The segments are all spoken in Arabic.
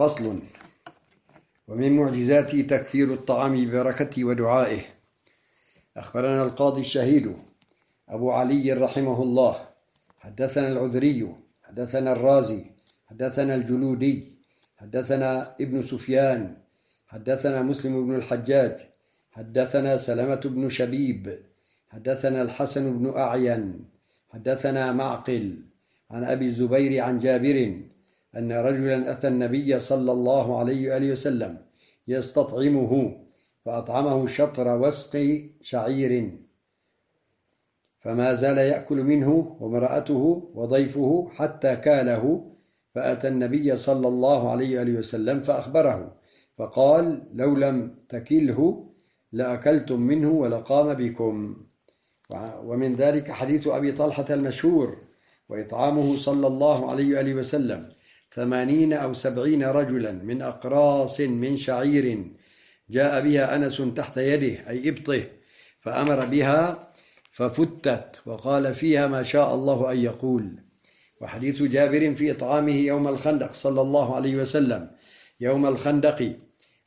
فصل. ومن معجزاته تكثير الطعام ببركته ودعائه. أخبرنا القاضي الشهيد أبو علي رحمه الله. حدثنا العذري حدثنا الرازي حدثنا الجلودي حدثنا ابن سفيان حدثنا مسلم بن الحجاج حدثنا سلمة بن شبيب حدثنا الحسن بن أعين حدثنا معقل عن أبي الزبير عن جابر أن رجلا أتى النبي صلى الله عليه وآله وسلم يستطعمه فأطعمه شطر وسق شعير فما زال يأكل منه وامرأته وضيفه حتى كاله فأتى النبي صلى الله عليه وآله وسلم فأخبره فقال لو لم تكله لأكلتم منه ولقام بكم. ومن ذلك حديث أبي طلحة المشهور وإطعامه صلى الله عليه وآله وسلم. ثمانين أو سبعين رجلا من أقراص من شعير جاء بها أنس تحت يده أي إبطه فأمر بها ففتت وقال فيها ما شاء الله أن يقول. وحديث جابر في إطعامه يوم الخندق صلى الله عليه وسلم. يوم الخندق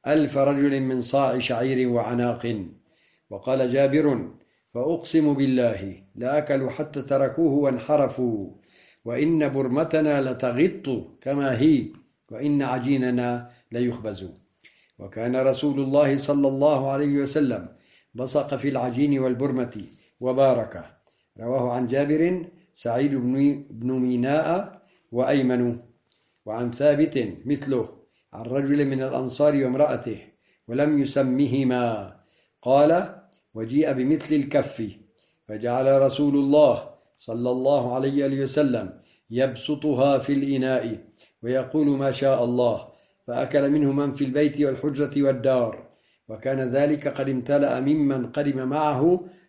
ألف رجل من صاع شعير وعناق. وقال جابر فأقسم بالله لأكلوا حتى تركوه وانحرفوا. وإن برمتنا لتغط كما هي وإن عجيننا ليخبز. وكان رسول الله صلى الله عليه وسلم بصق في العجين والبرمة وبارك. رواه عن جابر سعيد بن ميناء وأيمن. وعن ثابت مثله عن رجل من الأنصار وامرأته ولم يسمهما. قال وجيء بمثل الكف فجعل رسول الله صلى الله عليه وسلم يبسطها في الإناء ويقول ما شاء الله فأكل منه من في البيت والحجرة والدار وكان ذلك قد امتلأ ممن قدم معه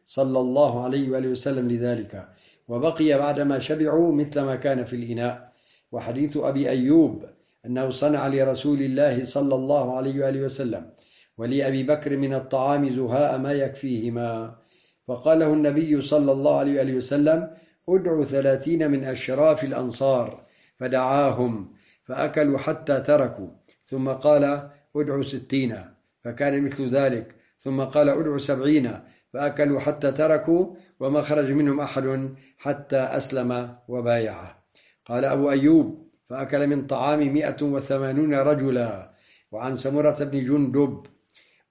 صلى الله عليه وآله وسلم لذلك وبقي بعدما شبعوا مثل ما كان في الإناء. وحديث أبي أيوب أنه صنع لرسول الله صلى الله عليه وآله وسلم ولأبي بكر من الطعام زهاء ما يكفيهما فقاله النبي صلى الله عليه وآله وسلم ادعوا ثلاثين من أشراف الأنصار فدعاهم فأكلوا حتى تركوا. ثم قال ادعوا ستين فكان مثل ذلك. ثم قال ادعوا سبعين فأكلوا حتى تركوا وما خرج منهم أحد حتى أسلم وبايعه. قال أبو أيوب فأكل من طعام مئة وثمانون رجلا. وعن سمرة بن جندب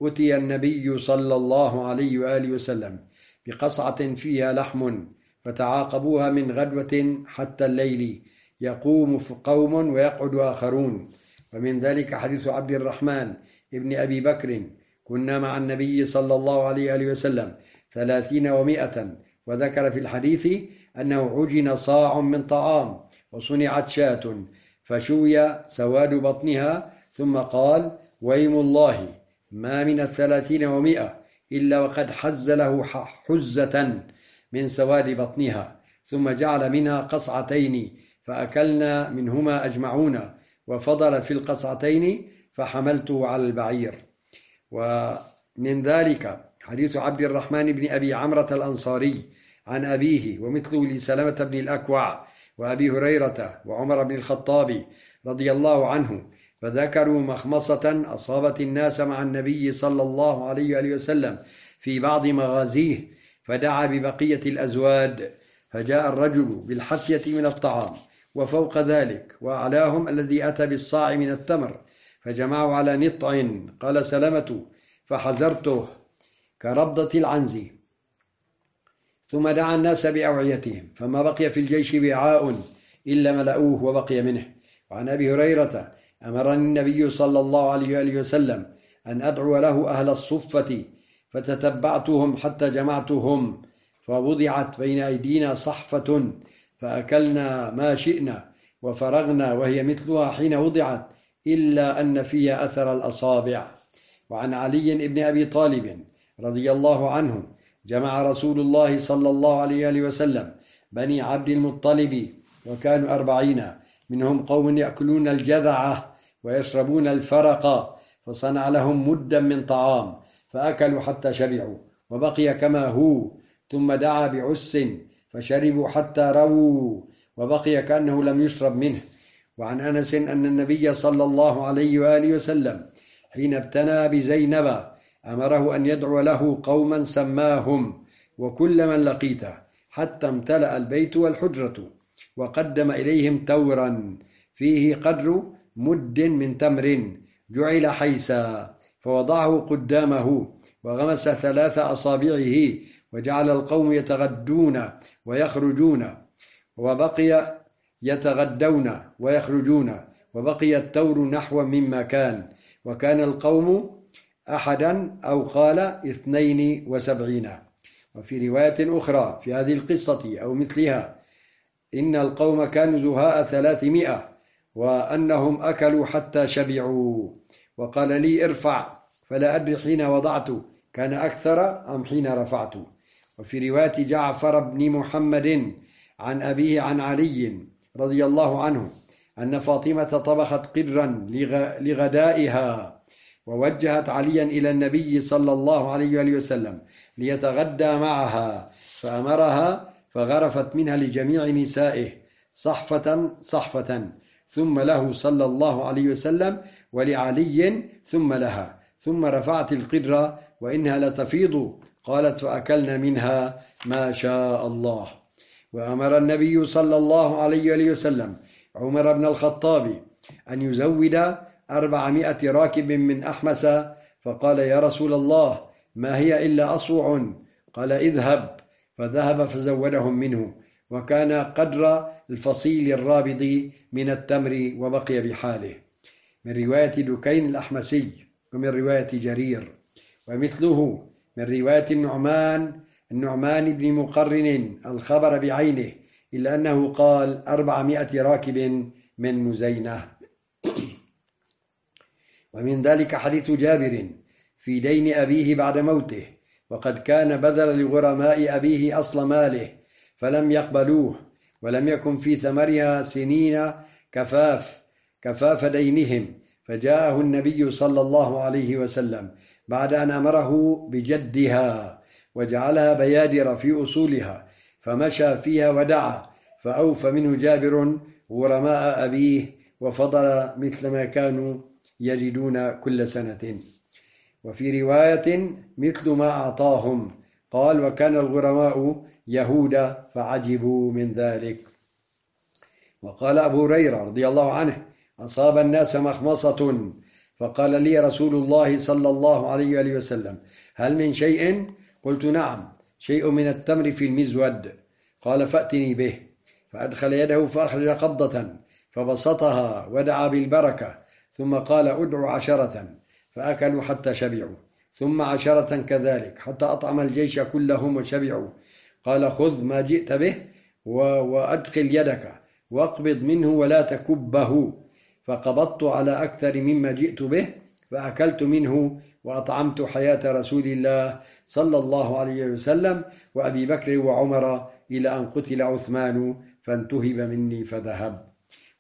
أتي النبي صلى الله عليه وآله وسلم بقصعة فيها لحم فتعاقبوها من غدوة حتى الليل. يقوم قوم ويقعد آخرون. ومن ذلك حديث عبد الرحمن ابن أبي بكر. كنا مع النبي صلى الله عليه وسلم ثلاثين ومائة. وذكر في الحديث أنه عجن صاع من طعام وصنعت شاة. فشوي سواد بطنها ثم قال ويم الله ما من الثلاثين ومائة إلا وقد حز له حزة من سواد بطنها ثم جعل منها قصعتين فأكلنا منهما أجمعون وفضل في القصعتين فحملته على البعير. ومن ذلك حديث عبد الرحمن بن أبي عمرة الأنصاري عن أبيه ومثله لسلمة بن الأكوع وأبي هريرة وعمر بن الخطاب رضي الله عنه فذكروا مخمصة أصابت الناس مع النبي صلى الله عليه وسلم في بعض مغازيه فدعا ببقية الأزواد فجاء الرجل بالحسية من الطعام وفوق ذلك وأعلاهم الذي أتى بالصاع من التمر فجمعوا على نطع قال سلمة فحزرته كربضة العنز. ثم دعا الناس بأوعيتهم فما بقي في الجيش وعاء إلا ملأوه وبقي منه. وعن أبي هريرة أمرني النبي صلى الله عليه وآله وسلم أن أدعو له أهل الصفة فتتبعتهم حتى جمعتهم فوضعت بين أيدينا صحفة فأكلنا ما شئنا وفرغنا وهي مثلها حين وضعت إلا أن فيها أثر الأصابع. وعن علي بن أبي طالب رضي الله عنه جمع رسول الله صلى الله عليه وسلم بني عبد المطلب وكانوا أربعين منهم قوم يأكلون الجذعة ويشربون الفرق فصنع لهم مدا من طعام فأكلوا حتى شبعوا وبقي كما هو ثم دعا بعس فشربوا حتى رووا وبقي كأنه لم يشرب منه. وعن أنس أن النبي صلى الله عليه وآله وسلم حين ابتنى بزينب أمره أن يدعو له قوما سماهم وكل من لقيته حتى امتلأ البيت والحجرة وقدم إليهم تورا فيه قدر مد من تمر جعل حيسا. فوضعه قدامه وغمس ثلاث أصابعه وجعل القوم يتغدون ويخرجون وبقي يتغدون ويخرجون وبقي التور نحو مما كان وكان القوم أحدا أو قال اثنين وسبعين. وفي رواية أخرى في هذه القصة أو مثلها إن القوم كانوا زهاء ثلاثمائة وأنهم أكلوا حتى شبعوا. وقال لي ارفع فلا أدري حين وضعت كان أكثر أم حين رفعت. وفي رواية جعفر بن محمد عن أبيه عن علي رضي الله عنه أن فاطمة طبخت قرا لغدائها ووجهت عليا إلى النبي صلى الله عليه وآله وسلم ليتغدى معها فأمرها فغرفت منها لجميع نسائه صحفة صحفة ثم له صلى الله عليه وسلم ولعلي ثم لها. ثم رفعت القدرة وإنها لتفيض. قالت فأكلنا منها ما شاء الله. وأمر النبي صلى الله عليه وسلم عمر بن الخطاب أن يزود أربعمائة راكب من أحمس فقال يا رسول الله ما هي إلا أصوع؟ قال اذهب. فذهب فزودهم منه. وكان قدر الفصيل الرابض من التمر وبقي بحاله. من رواية دكين الأحمسي ومن رواية جرير. ومثله من رواية النعمان النعمان بن مقرن الخبر بعينه إلا أنه قال أربعمائة راكب من مزينة. ومن ذلك حديث جابر في دين أبيه بعد موته وقد كان بذل لغرماء أبيه أصل ماله فلم يقبلوه. ولم يكن في ثمرها سنين كفاف كفاف دينهم. فجاءه النبي صلى الله عليه وسلم بعد أن أمره بجدها وجعلها بيادر في أصولها فمشى فيها ودعا فأوفى منه جابر غرماء أبيه وفضل مثل ما كانوا يجدون كل سنة. وفي رواية مثل ما أعطاهم قال وكان الغرماء يهود فعجبوا من ذلك. وقال أبو هريرة رضي الله عنه أصاب الناس مخمصة فقال لي رسول الله صلى الله عليه وسلم هل من شيء؟ قلت نعم شيء من التمر في المزود. قال فأتني به. فأدخل يده فأخرج قبضة فبسطها ودعا بالبركة ثم قال ادع عشرة فأكلوا حتى شبعوا ثم عشرة كذلك حتى أطعم الجيش كلهم وشبعوا. قال خذ ما جئت به وأدخل يدك واقبض منه ولا تكبه. فقبضت على أكثر مما جئت به فأكلت منه وأطعمت حياة رسول الله صلى الله عليه وسلم وأبي بكر وعمر إلى أن قتل عثمان فانتهب مني فذهب.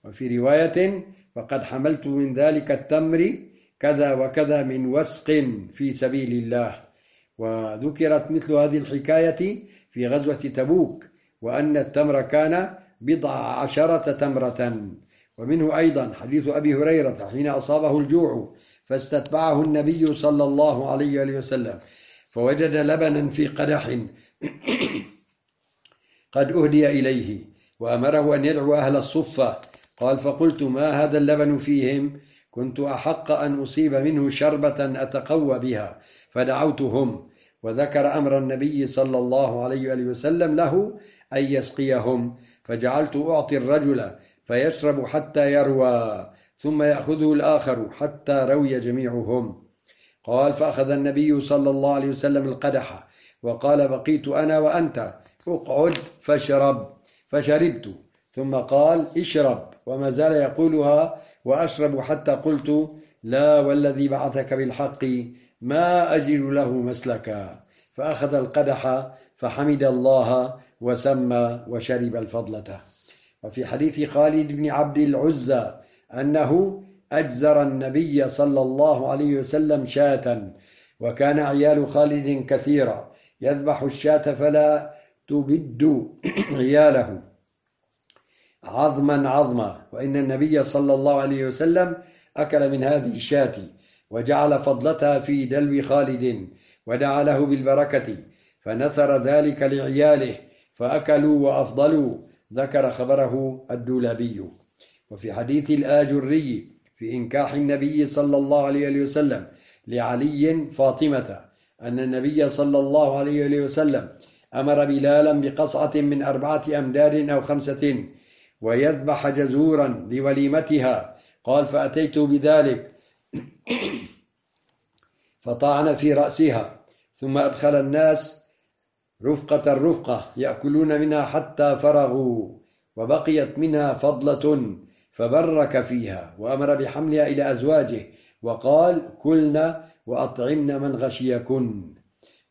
وفي رواية فقد حملت من ذلك التمر كذا وكذا من وسق في سبيل الله. وذكرت مثل هذه الحكاية في غزوة تبوك وأن التمر كان بضع عشرة تمرة. ومنه أيضا حديث أبي هريرة حين أصابه الجوع فاستتبعه النبي صلى الله عليه وسلم فوجد لبنا في قدح قد أهدي إليه وأمره أن يدعو أهل الصفة. قال فقلت ما هذا اللبن فيهم؟ كنت أحق أن أصيب منه شربة أتقوى بها فدعوتهم وذكر أمر النبي صلى الله عليه وسلم له أن يسقيهم. فجعلت أعطي الرجل فيشرب حتى يروى ثم يأخذه الآخر حتى روي جميعهم. قال فأخذ النبي صلى الله عليه وسلم القدح وقال بقيت أنا وأنت اقعد فاشرب. فشربت ثم قال اشرب. وما زال يقولها وأشرب حتى قلت لا والذي بعثك بالحق. ما أجد له مسلكا. فأخذ القدح فحمد الله وسمى وشرب الفضلة. وفي حديث خالد بن عبد العزى أنه أجزر النبي صلى الله عليه وسلم شاة وكان عيال خالد كثيرا. يذبح الشاة فلا تبد عياله. عظما عظما. وإن النبي صلى الله عليه وسلم أكل من هذه الشاة. وجعل فضلتها في دلو خالد ودعا له بالبركة فنثر ذلك لعياله فأكلوا وأفضلوا ذكر خبره الدولابي. وفي حديث الآجري في إنكاح النبي صلى الله عليه وسلم لعلي فاطمة أن النبي صلى الله عليه وسلم أمر بلالا بقصعة من أربعة أمداد أو خمسة ويذبح جزورا لوليمتها. قال فأتيت بذلك فطعن في رأسها ثم أدخل الناس رفقة الرفقة يأكلون منها حتى فرغوا وبقيت منها فضلة فبرك فيها وأمر بحملها إلى أزواجه وقال كلنا وأطعمن من غشيكن.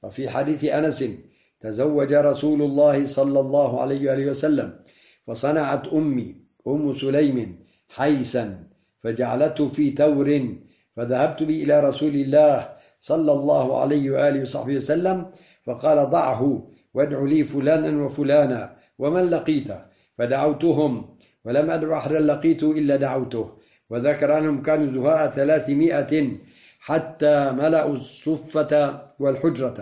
وفي حديث أنس تزوج رسول الله صلى الله عليه وآله وسلم فصنعت أمي أم سليم حيسا فجعلته في تور فذهبت بي إلى رسول الله صلى الله عليه وآله وصحبه وسلم فقال ضعه وادع لي فلانا وفلانا ومن لقيته فدعوتهم ولم أدع أحدا لقيته إلا دعوته وذكر أنهم كانوا زهاء ثلاثمائة حتى ملأوا الصفة والحجرة.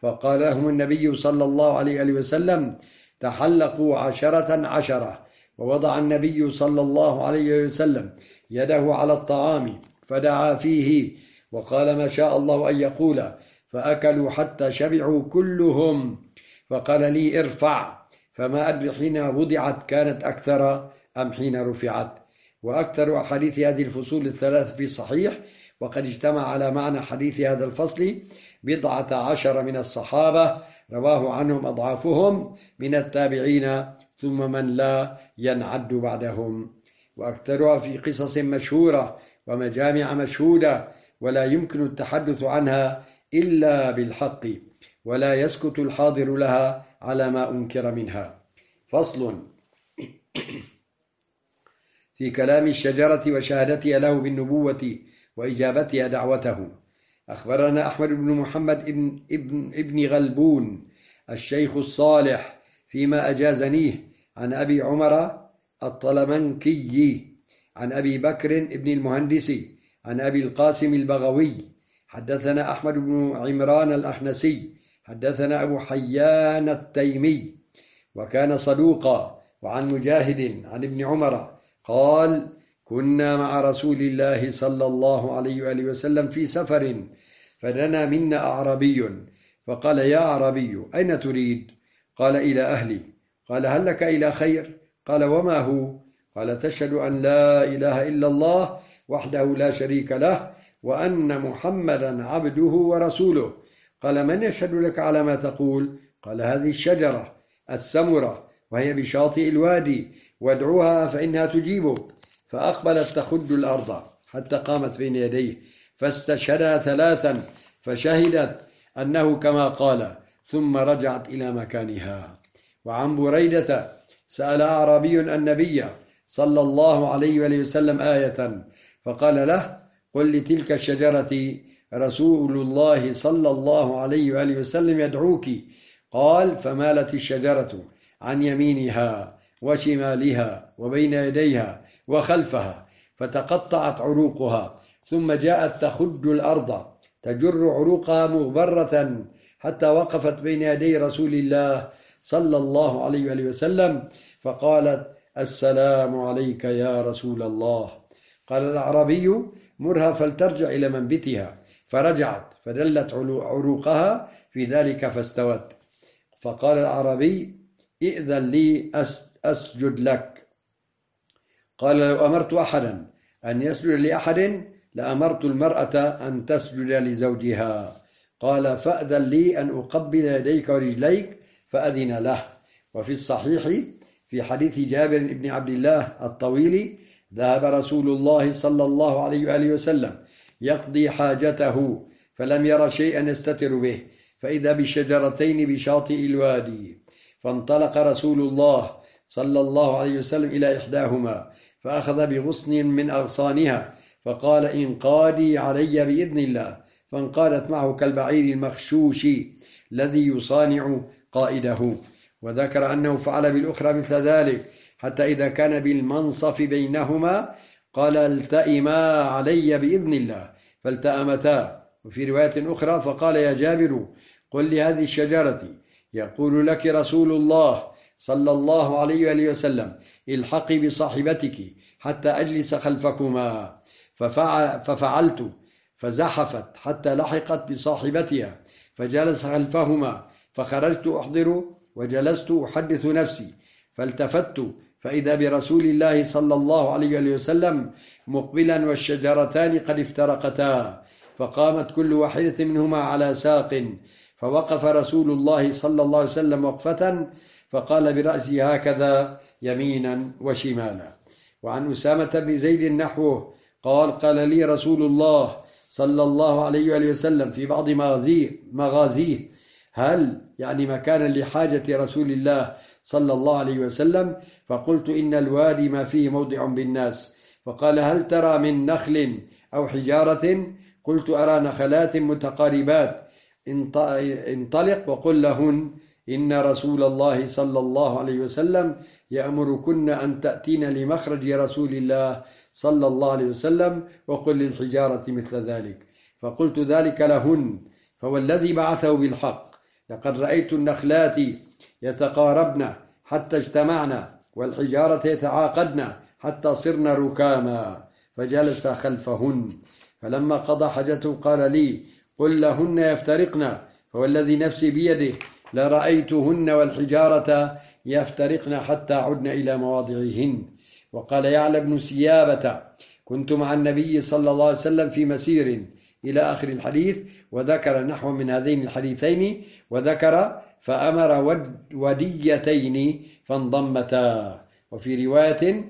فقال لهم النبي صلى الله عليه وسلم تحلقوا عشرة عشرة ووضع النبي صلى الله عليه وسلم يده على الطعام فدعا فيه وقال ما شاء الله أن يقول فأكلوا حتى شبعوا كلهم. فقال لي ارفع فما أدري حين وضعت كانت أكثر أم حين رفعت. وأكثر أحاديث هذه الفصول الثلاث في صحيح وقد اجتمع على معنى حديث هذا الفصل بضعة عشر من الصحابة رواه عنهم أضعافهم من التابعين ثم من لا ينعد بعدهم. وأكثرها في قصص مشهورة ومجامع مشهودة ولا يمكن التحدث عنها إلا بالحق ولا يسكت الحاضر لها على ما أنكر منها. فصل. في كلام الشجرة وشهادتها له بالنبوة وإجابتها دعوته. أخبرنا أحمد بن محمد ابن, ابن, إبن غلبون الشيخ الصالح فيما أجازنيه عن أبي عمر الطلمنكي عن أبي بكر ابن المهندسي عن أبي القاسم البغوي حدثنا أحمد بن عمران الأخنسي حدثنا أبو حيان التيمي وكان صدوقا وعن مجاهد عن ابن عمر قال كنا مع رسول الله صلى الله عليه وآله وسلم في سفر فدنا منا أعربي فقال يا أعربي أين تريد؟ قال إلى أهلي. قال هل لك إلى خير؟ قال وما هو؟ قال تشهد أن لا إله إلا الله وحده لا شريك له وأن محمدا عبده ورسوله. قال من يشهد لك على ما تقول؟ قال هذه الشجرة السمرة وهي بشاطئ الوادي وادعوها فإنها تجيبك. فأقبلت تخد الأرض حتى قامت بين يديه فاستشهدها ثلاثا فشهدت أنه كما قال ثم رجعت إلى مكانها. وعن بريدة سأل أعرابي النبي صلى الله عليه وسلم آية فقال له قل لتلك الشجرة رسول الله صلى الله عليه وآله وسلم يدعوك. قال فمالت الشجرة عن يمينها وشمالها وبين يديها وخلفها فتقطعت عروقها ثم جاءت تخد الأرض تجر عروقها مغبرة حتى وقفت بين يدي رسول الله صلى الله عليه وآله وسلم فقالت السلام عليك يا رسول الله. قال الأعرابي مرها فلترجع إلى منبتها فرجعت فدلت عروقها في ذلك فاستوت. فقال الأعرابي ائذن لي أسجد لك. قال لو أمرت أحدا أن يسجد لأحد لأمرت المرأة أن تسجد لزوجها. قال فأذن لي أن أقبل يديك ورجليك فأذن له. وفي الصحيح في حديث جابر بن عبد الله الطويل ذهب رسول الله صلى الله عليه وآله وسلم يقضي حاجته فلم ير شيئا يستتر به فإذا بشجرتين بشاطئ الوادي. فانطلق رسول الله صلى الله عليه وسلم إلى إحداهما فأخذ بغصن من أغصانها فقال انقادي علي بإذن الله. فانقادت معه كالبعير المخشوش الذي يصانع قائده. وذكر أنه فعل بالأخرى مثل ذلك حتى إذا كان بالمنصف بينهما قال التئما علي بإذن الله فالتأمتا. وفي رواية أخرى فقال يا جابر قل لهذه الشجرة. يقول لك رسول الله صلى الله عليه وآله وسلم الحقي بصاحبتك حتى أجلس خلفكما. ففعلت فزحفت حتى لحقت بصاحبتها فجلس خلفهما فخرجت أحضر وجلست أحدث نفسي فالتفت فإذا برسول الله صلى الله عليه وسلم مقبلا والشجرتان قد افترقتا فقامت كل واحدة منهما على ساق فوقف رسول الله صلى الله عليه وسلم وقفة فقال برأسه هكذا يمينا وشمالا. وعن أسامة بن زيد نحوه قال قال لي رسول الله صلى الله عليه وسلم في بعض مغازيه, مغازيه هل يعني مكانا لحاجة رسول الله صلى الله عليه وسلم فقلت إن الوادي ما فيه موضع بالناس. فقال هل ترى من نخل أو حجارة؟ قلت أرى نخلات متقاربات. انطلق وقل لهن إن رسول الله صلى الله عليه وسلم يأمركن أن تأتين لمخرج رسول الله صلى الله عليه وسلم وقل للحجارة مثل ذلك. فقلت ذلك لهن فوالذي بعثه بالحق. لقد رأيت النخلات يتقاربن حتى اجتمعن والحجارة يتعاقدن حتى صرن ركاما فجلس خلفهن. فلما قضى حاجته قال لي قل لهن يفترقن فوالذي نفسي بيده. لرأيتهن والحجارة يفترقن حتى عدن إلى مواضعهن. وقال يعلى بن سيابة كنت مع النبي صلى الله عليه وسلم في مسير إلى آخر الحديث وذكر نحو من هذين الحديثين وذكر فأمر وديتين فانضمتا. وفي رواية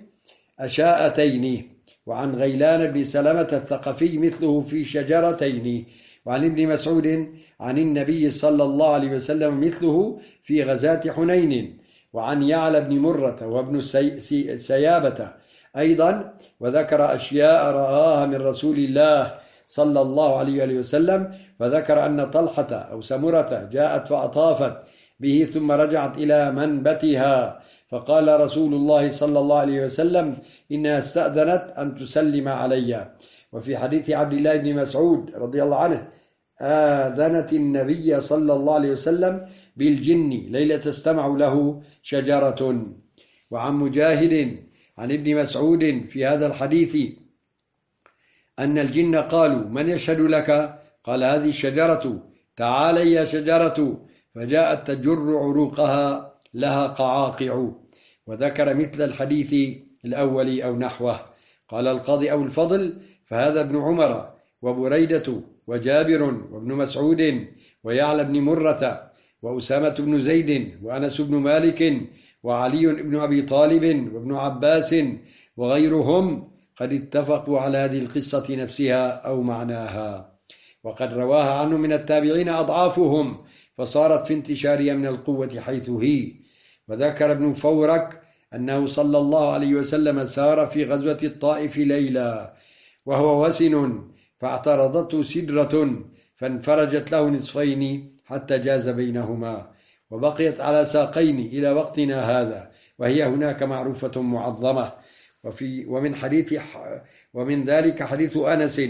أشاءتين وعن غيلان بن سلمة الثقفي مثله في شجرتين وعن ابن مسعود عن النبي صلى الله عليه وسلم مثله في غزاة حنين وعن يعلى بن مرة وابن سيابة أيضا وذكر أشياء رآها من رسول الله صلى الله عليه وسلم فذكر أن طلحة أو سمرة جاءت فأطافت به ثم رجعت إلى منبتها. فقال رسول الله صلى الله عليه وسلم إنها استأذنت أن تسلم علي. وفي حديث عبد الله بن مسعود رضي الله عنه آذنت النبي صلى الله عليه وسلم بالجن ليلة استمع له شجرة. وعن مجاهد عن ابن مسعود في هذا الحديث أن الجن قالوا من يشهد لك؟ قال هذه الشجرة. تعالي يا شجرة. فجاءت تجر عروقها لها قعاقع وذكر مثل الحديث الأول أو نحوه. قال القاضي أو الفضل فهذا ابن عمر وبريدة وجابر وابن مسعود ويعلى بن مرة وأسامة بن زيد وأنس بن مالك وعلي بن أبي طالب وابن عباس وغيرهم قد اتفقوا على هذه القصة نفسها أو معناها. وقد رواها عنه من التابعين أضعافهم فصارت في انتشارها من القوة حيث هي. وذكر ابن فورك أنه صلى الله عليه وسلم سار في غزوة الطائف ليلا وهو وسن فاعترضته سدرة فانفرجت له نصفين حتى جاز بينهما. وبقيت على ساقين إلى وقتنا هذا وهي هناك معروفة معظمة. وفي ومن حديث ومن ذلك حديث أنس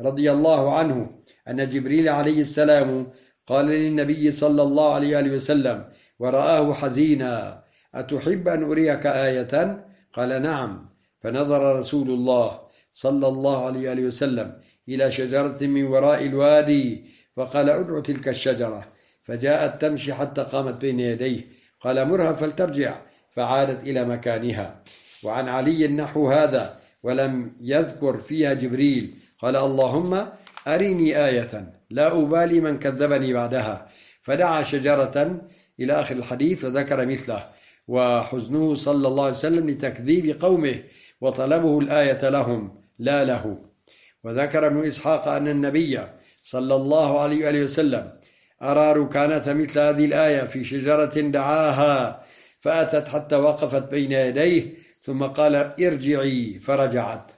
رضي الله عنه أن جبريل عليه السلام قال للنبي صلى الله عليه وسلم ورآه حزينا أتحب أن أريك آية؟ قال نعم. فنظر رسول الله صلى الله عليه وسلم إلى شجرة من وراء الوادي فقال ادع تلك الشجرة. فجاءت تمشي حتى قامت بين يديه قال مرها فلترجع. فعادت إلى مكانها. وعن علي نحو هذا ولم يذكر فيها جبريل. قال اللهم أرني آية. لا أبالي من كذبني بعدها. فدعا شجرة إلى آخر الحديث وذكر مثله. وحزنه صلى الله عليه وسلم لتكذيب قومه وطلبه الآية لهم لا له. وذكر ابن إسحاق أن النبي صلى الله عليه وسلم أرى ركانة مثل هذه الآية في شجرة دعاها فأتت حتى وقفت بين يديه ثم قال ارجعي فرجعت.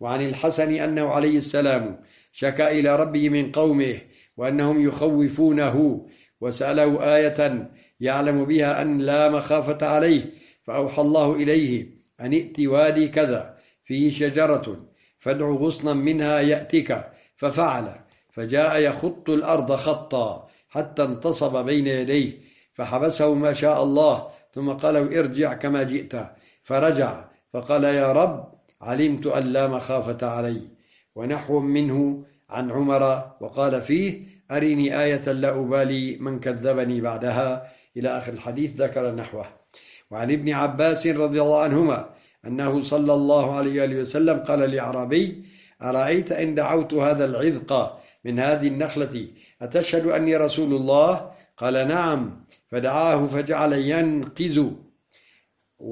وعن الحسن أنه عليه السلام شكا إلى ربه من قومه وأنهم يخوفونه وسأله آية يعلم بها أن لا مخافة عليه فأوحى الله إليه أن ائت وادي كذا فيه شجرة فادع غصنا منها يأتك ففعل فجاء يخط الأرض خطا حتى انتصب بين يديه فحبسه ما شاء الله ثم قال ارجع كما جئت فرجع فقال يا رب علمت أن لا مخافة علي. ونحو منه عن عمر وقال فيه أرني آية لا أبالي من كذبني بعدها. إلى آخر الحديث ذكر نحوه. وعن ابن عباس رضي الله عنهما أنه صلى الله عليه وسلم قال لأعرابي أرأيت إن دعوت هذا العذق من هذه النخلة؟ أتشهد أني رسول الله؟ قال نعم. فدعاه فجعل ينقز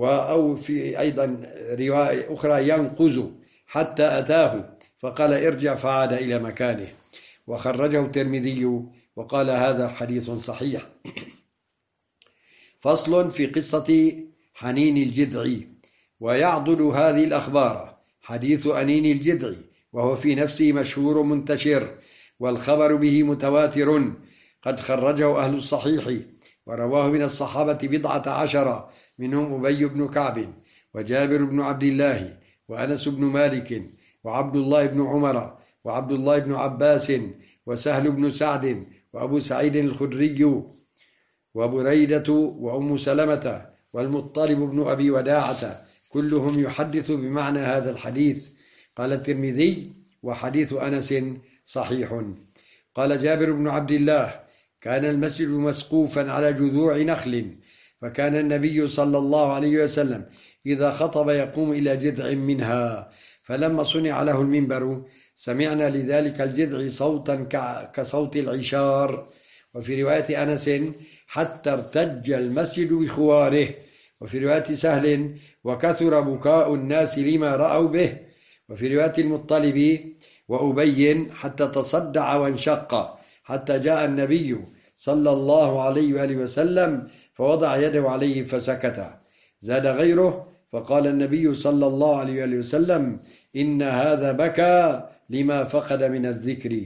أو في أيضا رواية أخرى ينقز حتى أتاه. فقال ارجع فعاد إلى مكانه. وخرجه الترمذي وقال هذا حديث صحيح. فصل في قصة حنين الجذع ويعضد هذه الأخبار حديث أنين الجذع وهو في نفسه مشهور منتشر والخبر به متواتر. قد خرجه أهل الصحيح ورواه من الصحابة بضعة عشر منهم أبي بن كعب وجابر بن عبد الله وأنس بن مالك وعبد الله بن عمر وعبد الله بن عباس وسهل بن سعد وأبو سعيد الخدري وبريدة وأم سلمة والمطلب بن أبي وداعة كلهم يحدث بمعنى هذا الحديث. قال الترمذي وحديث أنس صحيح. قال جابر بن عبد الله كان المسجد مسقوفا على جذوع نخل فكان النبي صلى الله عليه وسلم إذا خطب يقوم إلى جذع منها. فلما صنع له المنبر سمعنا لذلك الجذع صوتا كصوت العشار. وفي رواية أنس حتى ارتج المسجد بخواره. وفي رواية سهل وكثر بكاء الناس لما رأوا به. وفي رواية المطلب وأبي حتى تصدع وانشق. حتى جاء النبي صلى الله عليه وآله وسلم فوضع يده عليه فسكت. زاد غيره فقال النبي صلى الله عليه وسلم إن هذا بكى لما فقد من الذكر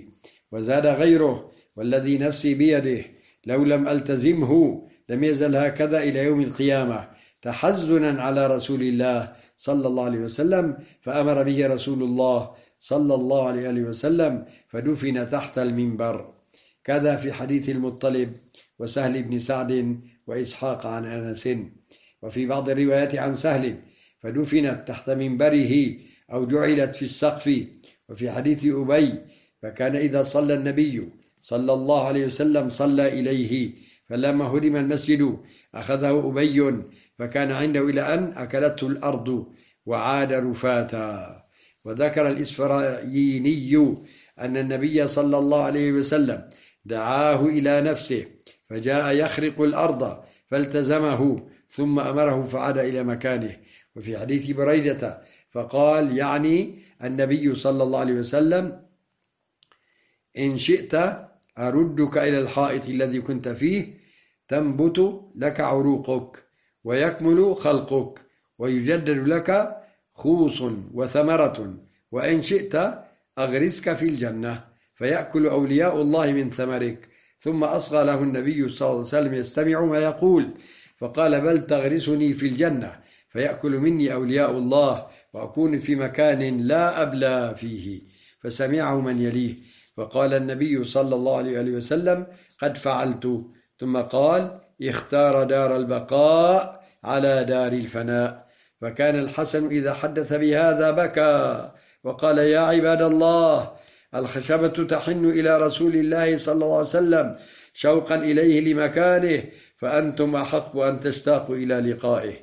وزاد غيره والذي نفسي بيده لو لم ألتزمه لم يزل هكذا إلى يوم القيامة تحزنا على رسول الله صلى الله عليه وسلم فأمر به رسول الله صلى الله عليه وسلم فدفن تحت المنبر. كذا في حديث المطلب وسهل بن سعد وإسحاق عن أنس. وفي بعض الروايات عن سهل فدفنت تحت منبره أو جعلت في السقف. وفي حديث أبي فكان إذا صلى النبي صلى الله عليه وسلم صلى إليه فلما هدم المسجد أخذه أبي فكان عنده إلى أن أكلته الأرض وعاد رفاتا. وذكر الإسفرايني أن النبي صلى الله عليه وسلم دعاه إلى نفسه فجاء يخرق الأرض فالتزمه ثم أمره فعاد إلى مكانه. وفي حديث بريدة فقال يعني النبي صلى الله عليه وسلم إن شئت أردك إلى الحائط الذي كنت فيه تنبت لك عروقك ويكمل خلقك ويجدد لك خوص وثمرة وإن شئت أغرسك في الجنة فيأكل أولياء الله من ثمرك. ثم أصغى له النبي صلى الله عليه وسلم يستمع ما يقول فقال بل تغرسني في الجنة فيأكل مني أولياء الله وأكون في مكان لا أبلى فيه. فسمعه من يليه. فقال النبي صلى الله عليه وسلم قد فعلت ثم قال اختار دار البقاء على دار الفناء فكان الحسن إذا حدث بهذا بكى وقال يا عباد الله الخشبة تحن إلى رسول الله صلى الله عليه وسلم شوقا إليه لمكانه فأنتم أحق أن تشتاقوا إلى لقائه.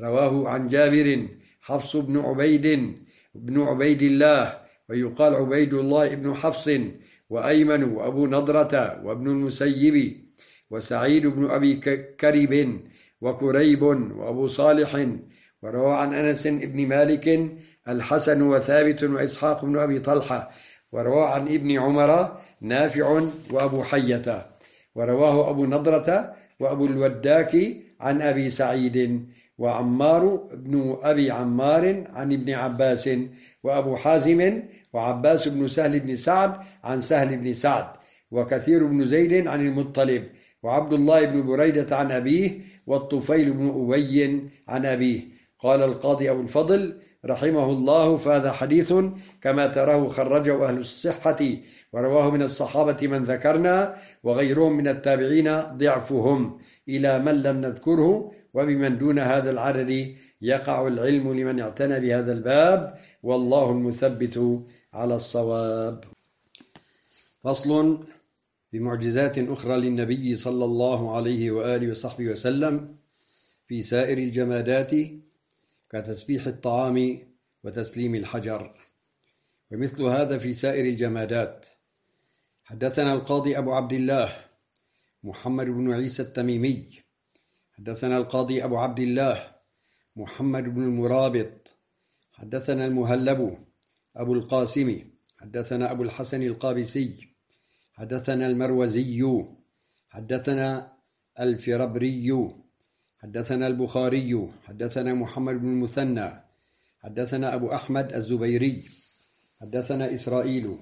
رواه عن جابر حفص بن عبيد بن عبيد الله ويقال عبيد الله بن حفص وأيمن وأبو نضرة وابن المسيب وسعيد بن أبي كريب وكريب وأبو صالح وروى عن أنس بن مالك الحسن وثابت وإسحاق بن أبي طلحة وروى عن ابن عمر نافع وأبو حية ورواه أبو نضرة وأبو الوداك عن أبي سعيد وعمار بن أبي عمار عن ابن عباس وأبو حازم وعباس بن سهل بن سعد عن سهل بن سعد وكثير بن زيد عن المطلب وعبد الله بن بريدة عن أبيه والطفيل بن أبي عن أبيه. قال القاضي أبو الفضل رحمه الله فهذا حديث كما تراه خرجه أهل الصحة ورواه من الصحابة من ذكرنا وغيرهم من التابعين ضعفهم. إلى من لم نذكره وبمن دون هذا العدد يقع العلم لمن اعتنى بهذا الباب والله المثبت على الصواب. فصل بمعجزات أخرى للنبي صلى الله عليه وآله وصحبه وسلم في سائر الجمادات كتسبيح الطعام وتسليم الحجر. ومثل هذا في سائر الجمادات. حدثنا القاضي أبو عبد الله محمد بن عيسى التميمي. حدثنا القاضي أبو عبد الله محمد بن المرابط. حدثنا المهلب أبو القاسم. حدثنا أبو الحسن القابسي. حدثنا المروزي. حدثنا الفربري. حدثنا البخاري حدثنا محمد بن المثنى حدثنا أبو أحمد الزبيري حدثنا إسرائيل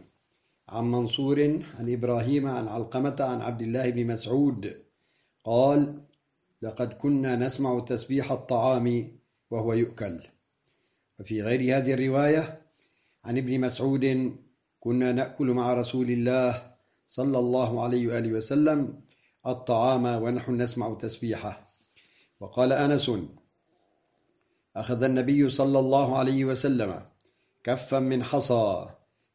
عن منصور عن إبراهيم عن علقمة عن عبد الله بن مسعود قال لقد كنا نسمع تسبيح الطعام وهو يؤكل. وفي غير هذه الرواية عن ابن مسعود كنا نأكل مع رسول الله صلى الله عليه وآله وسلم الطعام ونحن نسمع تسبيحه. وقال أنس أخذ النبي صلى الله عليه وسلم كفا من حصى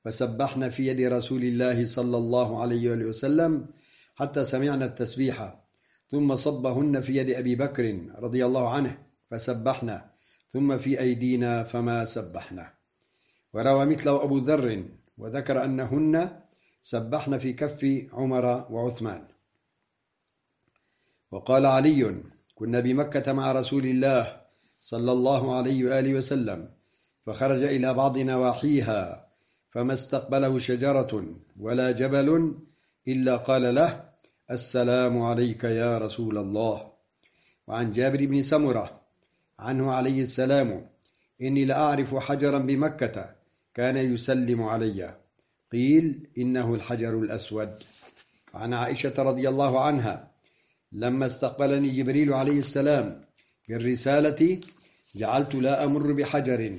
فسبحنا في يد رسول الله صلى الله عليه وسلم حتى سمعنا التسبيح ثم صبهن في يد أبي بكر رضي الله عنه فسبحنا ثم في أيدينا فما سبحنا وروى مثله أبو ذر وذكر أنهن سبحن في كف عمر وعثمان. وقال علي كنا بمكة مع رسول الله صلى الله عليه وآله وسلم فخرج إلى بعض نواحيها فما استقبله شجرة ولا جبل إلا قال له السلام عليك يا رسول الله. وعن جابر بن سمرة عنه عليه السلام إني لأعرف حجرا بمكة كان يسلم علي. قيل إنه الحجر الأسود. عن عائشة رضي الله عنها لما استقبلني جبريل عليه السلام بالرسالة جعلت لا أمر بحجر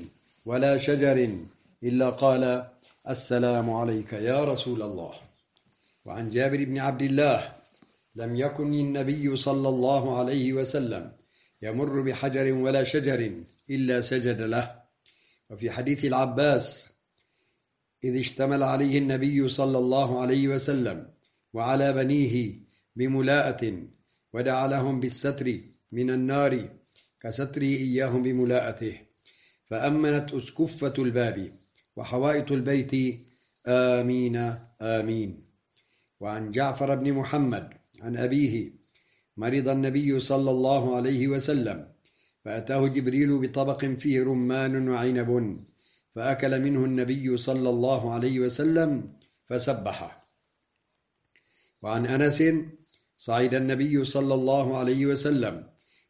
ولا شجر إلا قال السلام عليك يا رسول الله. وعن جابر بن عبد الله لم يكن النبي صلى الله عليه وسلم يمر بحجر ولا شجر إلا سجد له. وفي حديث العباس إذ اشتمل عليه النبي صلى الله عليه وسلم وعلى بنيه بملاءة ودعا لهم بالستر من النار كستره إياهم بملاءته. فأمنت أسكفة الباب وحوائط البيت. آمين آمين. وعن جعفر بن محمد عن أبيه مرض النبي صلى الله عليه وسلم فأتاه جبريل بطبق فيه رمان وعنب فأكل منه النبي صلى الله عليه وسلم فسبحه. وعن أنس صعد النبي صلى الله عليه وسلم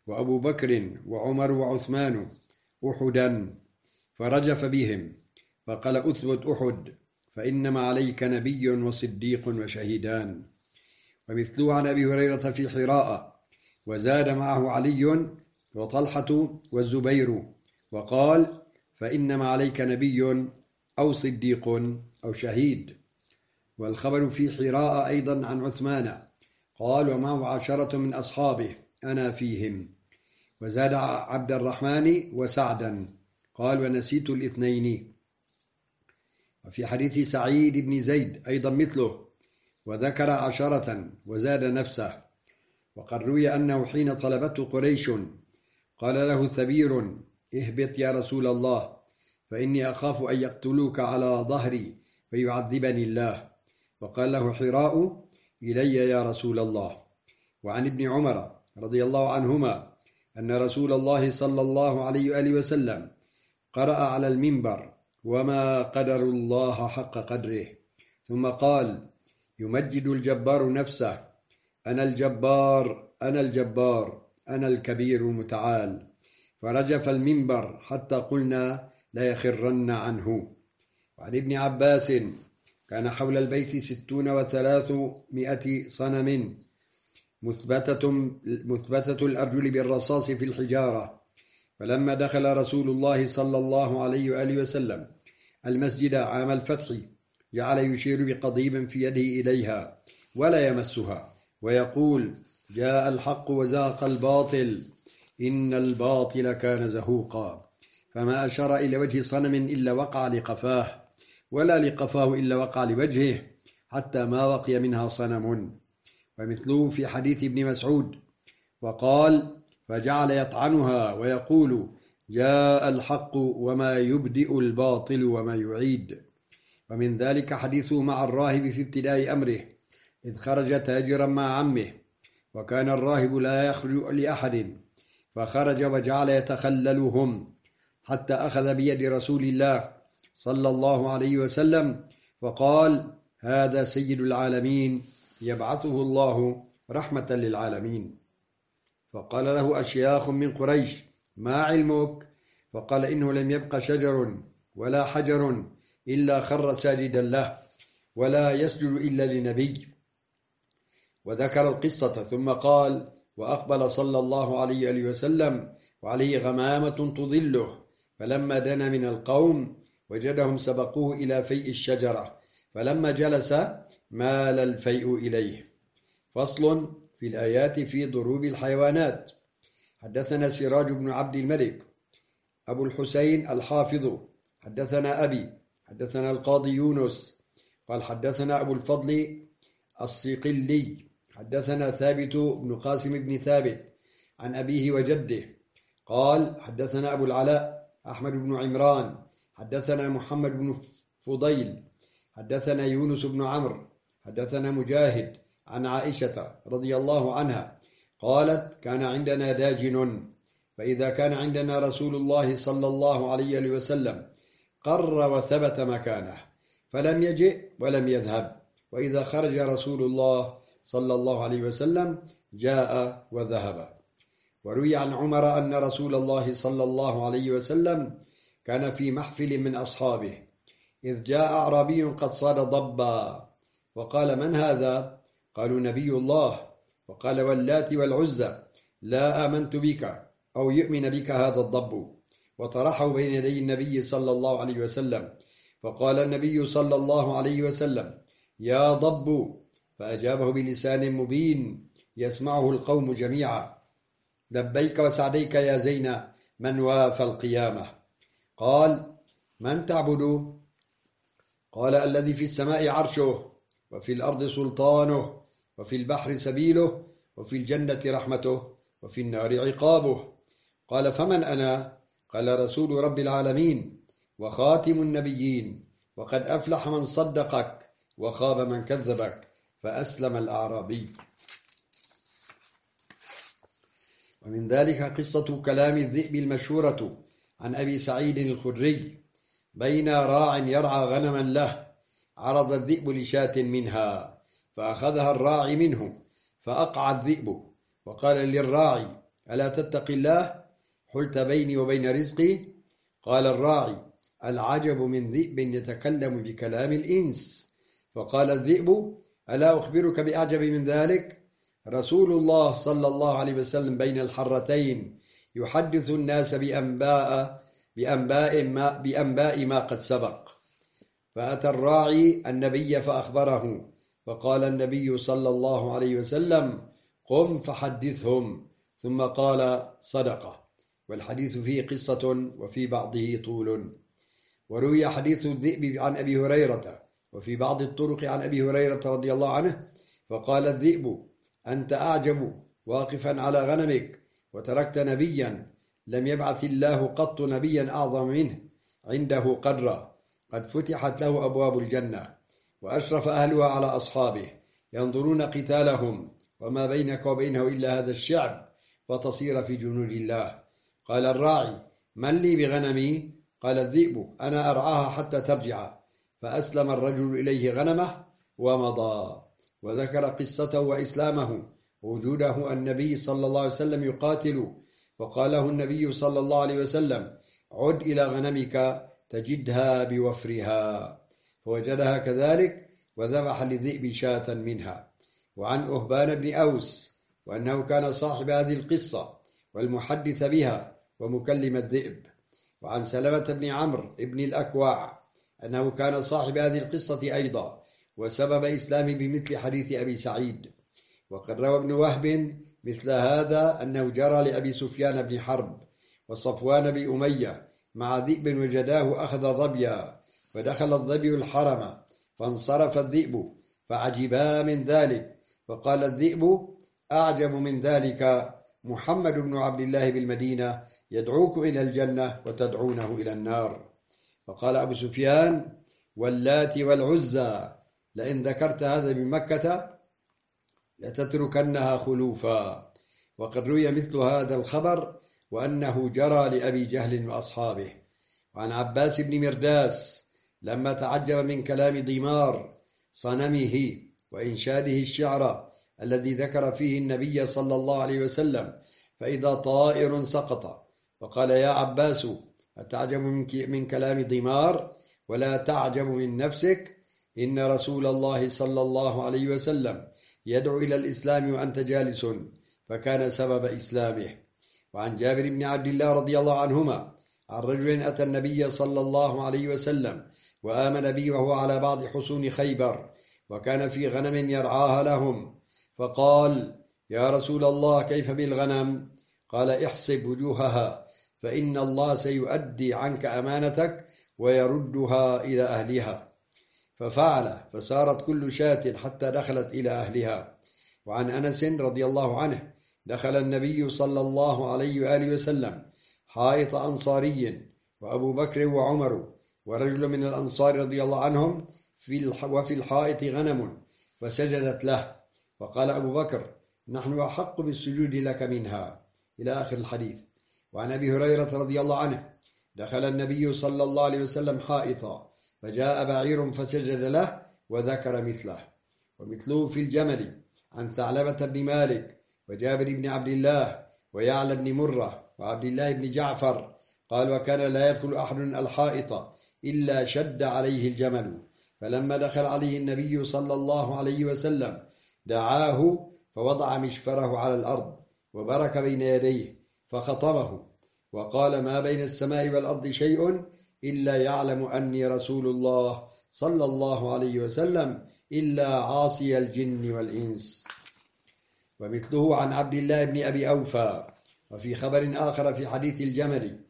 وأبو بكر وعمر وعثمان أحدا فرجف بهم فقال أثبت أحد فإنما عليك نبي وصديق وشهيدان. ومثله عن أبي هريرة في حراء وزاد معه علي وطلحة والزبير وقال فإنما عليك نبي أو صديق أو شهيد. والخبر في حراء أيضا عن عثمان قال ومعه عشرة من أصحابه أنا فيهم. وزاد عبد الرحمن وسعدا قال ونسيت الاثنين. وفي حديث سعيد بن زيد أيضا مثله وذكر عشرة وزاد نفسه. وقد روي أنه حين طلبته قريش قال له ثبير اهبط يا رسول الله فإني أخاف أن يقتلوك على ظهري فيعذبني الله. وقال له حراء إلي يا رسول الله. وعن ابن عمر رضي الله عنهما أن رسول الله صلى الله عليه وآله وسلم قرأ على المنبر وما قدر الله حق قدره ثم قال يمجد الجبار نفسه أنا الجبار أنا الجبار أنا الكبير المتعال. فرجف المنبر حتى قلنا لا يخرن عنه. وعن ابن عباس كان حول البيت ستون وثلاثمائة صنم مثبتة, مثبتة الأرجل بالرصاص في الحجارة. فلما دخل رسول الله صلى الله عليه وآله وسلم المسجد عام الفتح جعل يشير بقضيب في يده إليها ولا يمسها ويقول جاء الحق وزاق الباطل إن الباطل كان زهوقا. فما أشار إلى وجه صنم إلا وقع لقفاه. ولا لقفاه إلا وقع لوجهه حتى ما بقي منها صنم. ومثله في حديث ابن مسعود وقال فجعل يطعنها ويقول جاء الحق وما يبدئ الباطل وما يعيد. ومن ذلك حديثه مع الراهب في ابتداء أمره إذ خرج تاجرا مع عمه وكان الراهب لا يخرج لأحد فخرج وجعل يتخللهم حتى أخذ بيد رسول الله. صلى الله عليه وسلم وقال هذا سيد العالمين يبعثه الله رحمة للعالمين. فقال له أشياخ من قريش ما علمك؟ فقال إنه لم يبق شجر ولا حجر إلا خر ساجدا له ولا يسجد إلا لنبي. وذكر القصة ثم قال وأقبل صلى الله عليه وسلم وعليه غمامة تظله فلما دنا من القوم وجدهم سبقوه إلى فيء الشجرة فلما جلس مال الفيء إليه. فصل في الآيات في ضروب الحيوانات. حدثنا سراج بن عبد الملك أبو الحسين الحافظ. حدثنا أبي حدثنا القاضي يونس. قال حدثنا أبو الفضل الصقلي. حدثنا ثابت بن قاسم بن ثابت عن أبيه وجده. قال حدثنا أبو العلاء أحمد بن عمران. حدثنا محمد بن فضيل حدثنا يونس بن عمرو حدثنا مجاهد عن عائشة رضي الله عنها قالت كان عندنا داجن فإذا كان عندنا رسول الله صلى الله عليه وسلم قر وثبت مكانه فلم يجئ ولم يذهب وإذا خرج رسول الله صلى الله عليه وسلم جاء وذهب. وروي عن عمر أن رسول الله صلى الله عليه وسلم كان في محفل من أصحابه. إذ جاء أعرابي قد صاد ضبا وقال من هذا؟ قالوا نبي الله. وقال واللات والعزى لا آمنت بك أو يؤمن بك هذا الضب. وطرحه بين يدي النبي صلى الله عليه وسلم. فقال النبي صلى الله عليه وسلم يا ضب. فأجابه بلسان مبين يسمعه القوم جميعا. لبيك وسعديك يا زين من وافى القيامة؟ قال من تعبد قال الذي في السماء عرشه وفي الأرض سلطانه وفي البحر سبيله وفي الجنة رحمته وفي النار عقابه. قال فمن أنا؟ قال رسول رب العالمين وخاتم النبيين وقد أفلح من صدقك وخاب من كذبك فأسلم الأعرابي. ومن ذلك قصة كلام الذئب المشهورة عن أبي سعيد الخدري بين راع يرعى غنما له عرض الذئب لشاة منها فأخذها الراعي منه فأقع الذئب وقال للراعي ألا تتقي الله؟ حلت بيني وبين رزقي. قال الراعي العجب من ذئب يتكلم بكلام الإنس. فقال الذئب ألا أخبرك بأعجب من ذلك؟ رسول الله صلى الله عليه وسلم بين الحرتين يحدث الناس بأنباء بأنباء ما, بأنباء ما قد سبق. فأتى الراعي النبي فأخبره فقال النبي صلى الله عليه وسلم قم فحدثهم. ثم قال صدقة. والحديث فيه قصة وفي بعضه طول. وروي حديث الذئب عن أبي هريرة وفي بعض الطرق عن أبي هريرة رضي الله عنه فقال الذئب أنت أعجب واقفا على غنمك وتركت نبيا لم يبعث الله قط نبيا أعظم منه عنده قدرا. قد فتحت له أبواب الجنة وأشرف أهلها على أصحابه ينظرون قتالهم وما بينك وبينه إلا هذا الشعب فتصير في جنود الله. قال الراعي من لي بغنمي؟ قال الذئب أنا أرعاها حتى ترجع. فأسلم الرجل إليه غنمه ومضى وذكر قصته وإسلامه. وجوده النبي صلى الله عليه وسلم يقاتل. وقال له النبي صلى الله عليه وسلم عد إلى غنمك تجدها بوفرها. فوجدها كذلك وذبح للذئب شاة منها. وعن أهبان بن أوس وأنه كان صاحب هذه القصة والمحدث بها ومكلم الذئب. وعن سلمة بن عمرو بن الأكوع أنه كان صاحب هذه القصة أيضا وسبب إسلامه بمثل حديث أبي سعيد. وقد روى ابن وهب مثل هذا أنه جرى لأبي سفيان بن حرب وصفوان بن أمية مع ذئب وجداه أخذ ظبيا فدخل الظبي الحرم فانصرف الذئب فعجبا من ذلك فقال الذئب أعجب من ذلك محمد بن عبد الله بالمدينة يدعوكم إلى الجنة وتدعونه إلى النار. فقال أبو سفيان واللات والعزى لئن ذكرت هذا بمكة لتتركنها خلوفا. وقد روي مثل هذا الخبر وأنه جرى لأبي جهل وأصحابه. وعن عباس بن مرداس لما تعجب من كلام ضمار صنمه وإنشاده الشعر الذي ذكر فيه النبي صلى الله عليه وسلم فإذا طائر سقط. فقال يا عباس أتعجب من كلام ضمار ولا تعجب من نفسك. إن رسول الله صلى الله عليه وسلم يدعو إلى الإسلام وأنت جالس فكان سبب إسلامه. وعن جابر بن عبد الله رضي الله عنهما عن رجل أتى النبي صلى الله عليه وسلم وآمن به وهو على بعض حصون خيبر وكان في غنم يرعاها لهم. فقال يا رسول الله كيف بالغنم قال احسب وجوهها فإن الله سيؤدي عنك أمانتك ويردها إلى أهلها. ففعل فسارت كل شاة حتى دخلت إلى أهلها. وعن أنس رضي الله عنه دخل النبي صلى الله عليه وآله وسلم حائط أنصاري وأبو بكر وعمر ورجل من الأنصار رضي الله عنهم في وفي الحائط غنم فسجدت له. فقال أبو بكر نحن أحق بالسجود لك منها. إلى آخر الحديث. وعن أبي هريرة رضي الله عنه دخل النبي صلى الله عليه وسلم حائطا فجاء بعير فسجد له وذكر مثله. ومثله في الجمل عن ثعلبة بن مالك وجابر بن عبد الله ويعلى بن مرة وعبد الله بن جعفر. قال وكان لا يدخل أحد الحائط إلا شد عليه الجمل. فلما دخل عليه النبي صلى الله عليه وسلم دعاه فوضع مشفره على الأرض وبرك بين يديه فخطبه. وقال ما بين السماء والأرض شيء إلا يعلم أني رسول الله صلى الله عليه وسلم إلا عاصي الجن والإنس. ومثله عن عبد الله بن أبي أوفى وفي خبر آخر في حديث الجمل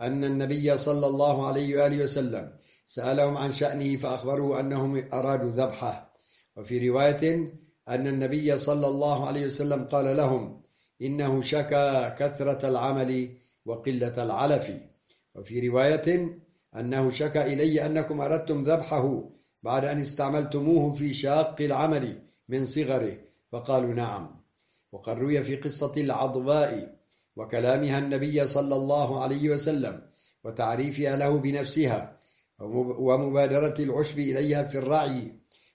أن النبي صلى الله عليه وآله وسلم سألهم عن شأنه فأخبروه أنهم أرادوا ذبحه. وفي رواية أن النبي صلى الله عليه وسلم قال لهم إنه شكى كثرة العمل وقلة العلف. وفي رواية أنه شكى إلي أنكم أردتم ذبحه بعد أن استعملتموه في شاق العمل من صغره. فقالوا نعم. وقد روي في قصة العضباء وكلامها النبي صلى الله عليه وسلم وتعريفها له بنفسها ومبادرة العشب إليها في الرعي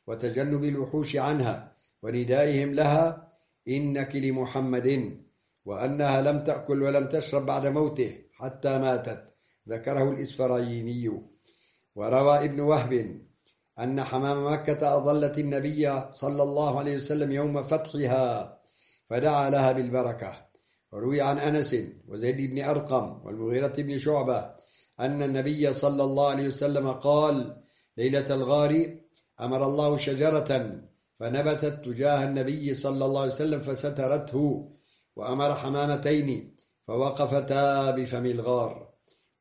وتجنب الوحوش عنها وندائهم لها إنك لمحمد وأنها لم تأكل ولم تشرب بعد موته حتى ماتت. ذكره الإسفرايني. وروى ابن وهب أن حمام مكة أظلت النبي صلى الله عليه وسلم يوم فتحها فدعا لها بالبركة. وروي عن أنس وزيد بن أرقم والمغيرة بن شعبة أن النبي صلى الله عليه وسلم قال ليلة الغار أمر الله شجرة فنبتت تجاه النبي صلى الله عليه وسلم فسترته وأمر حمامتين فوقفتا بفم الغار.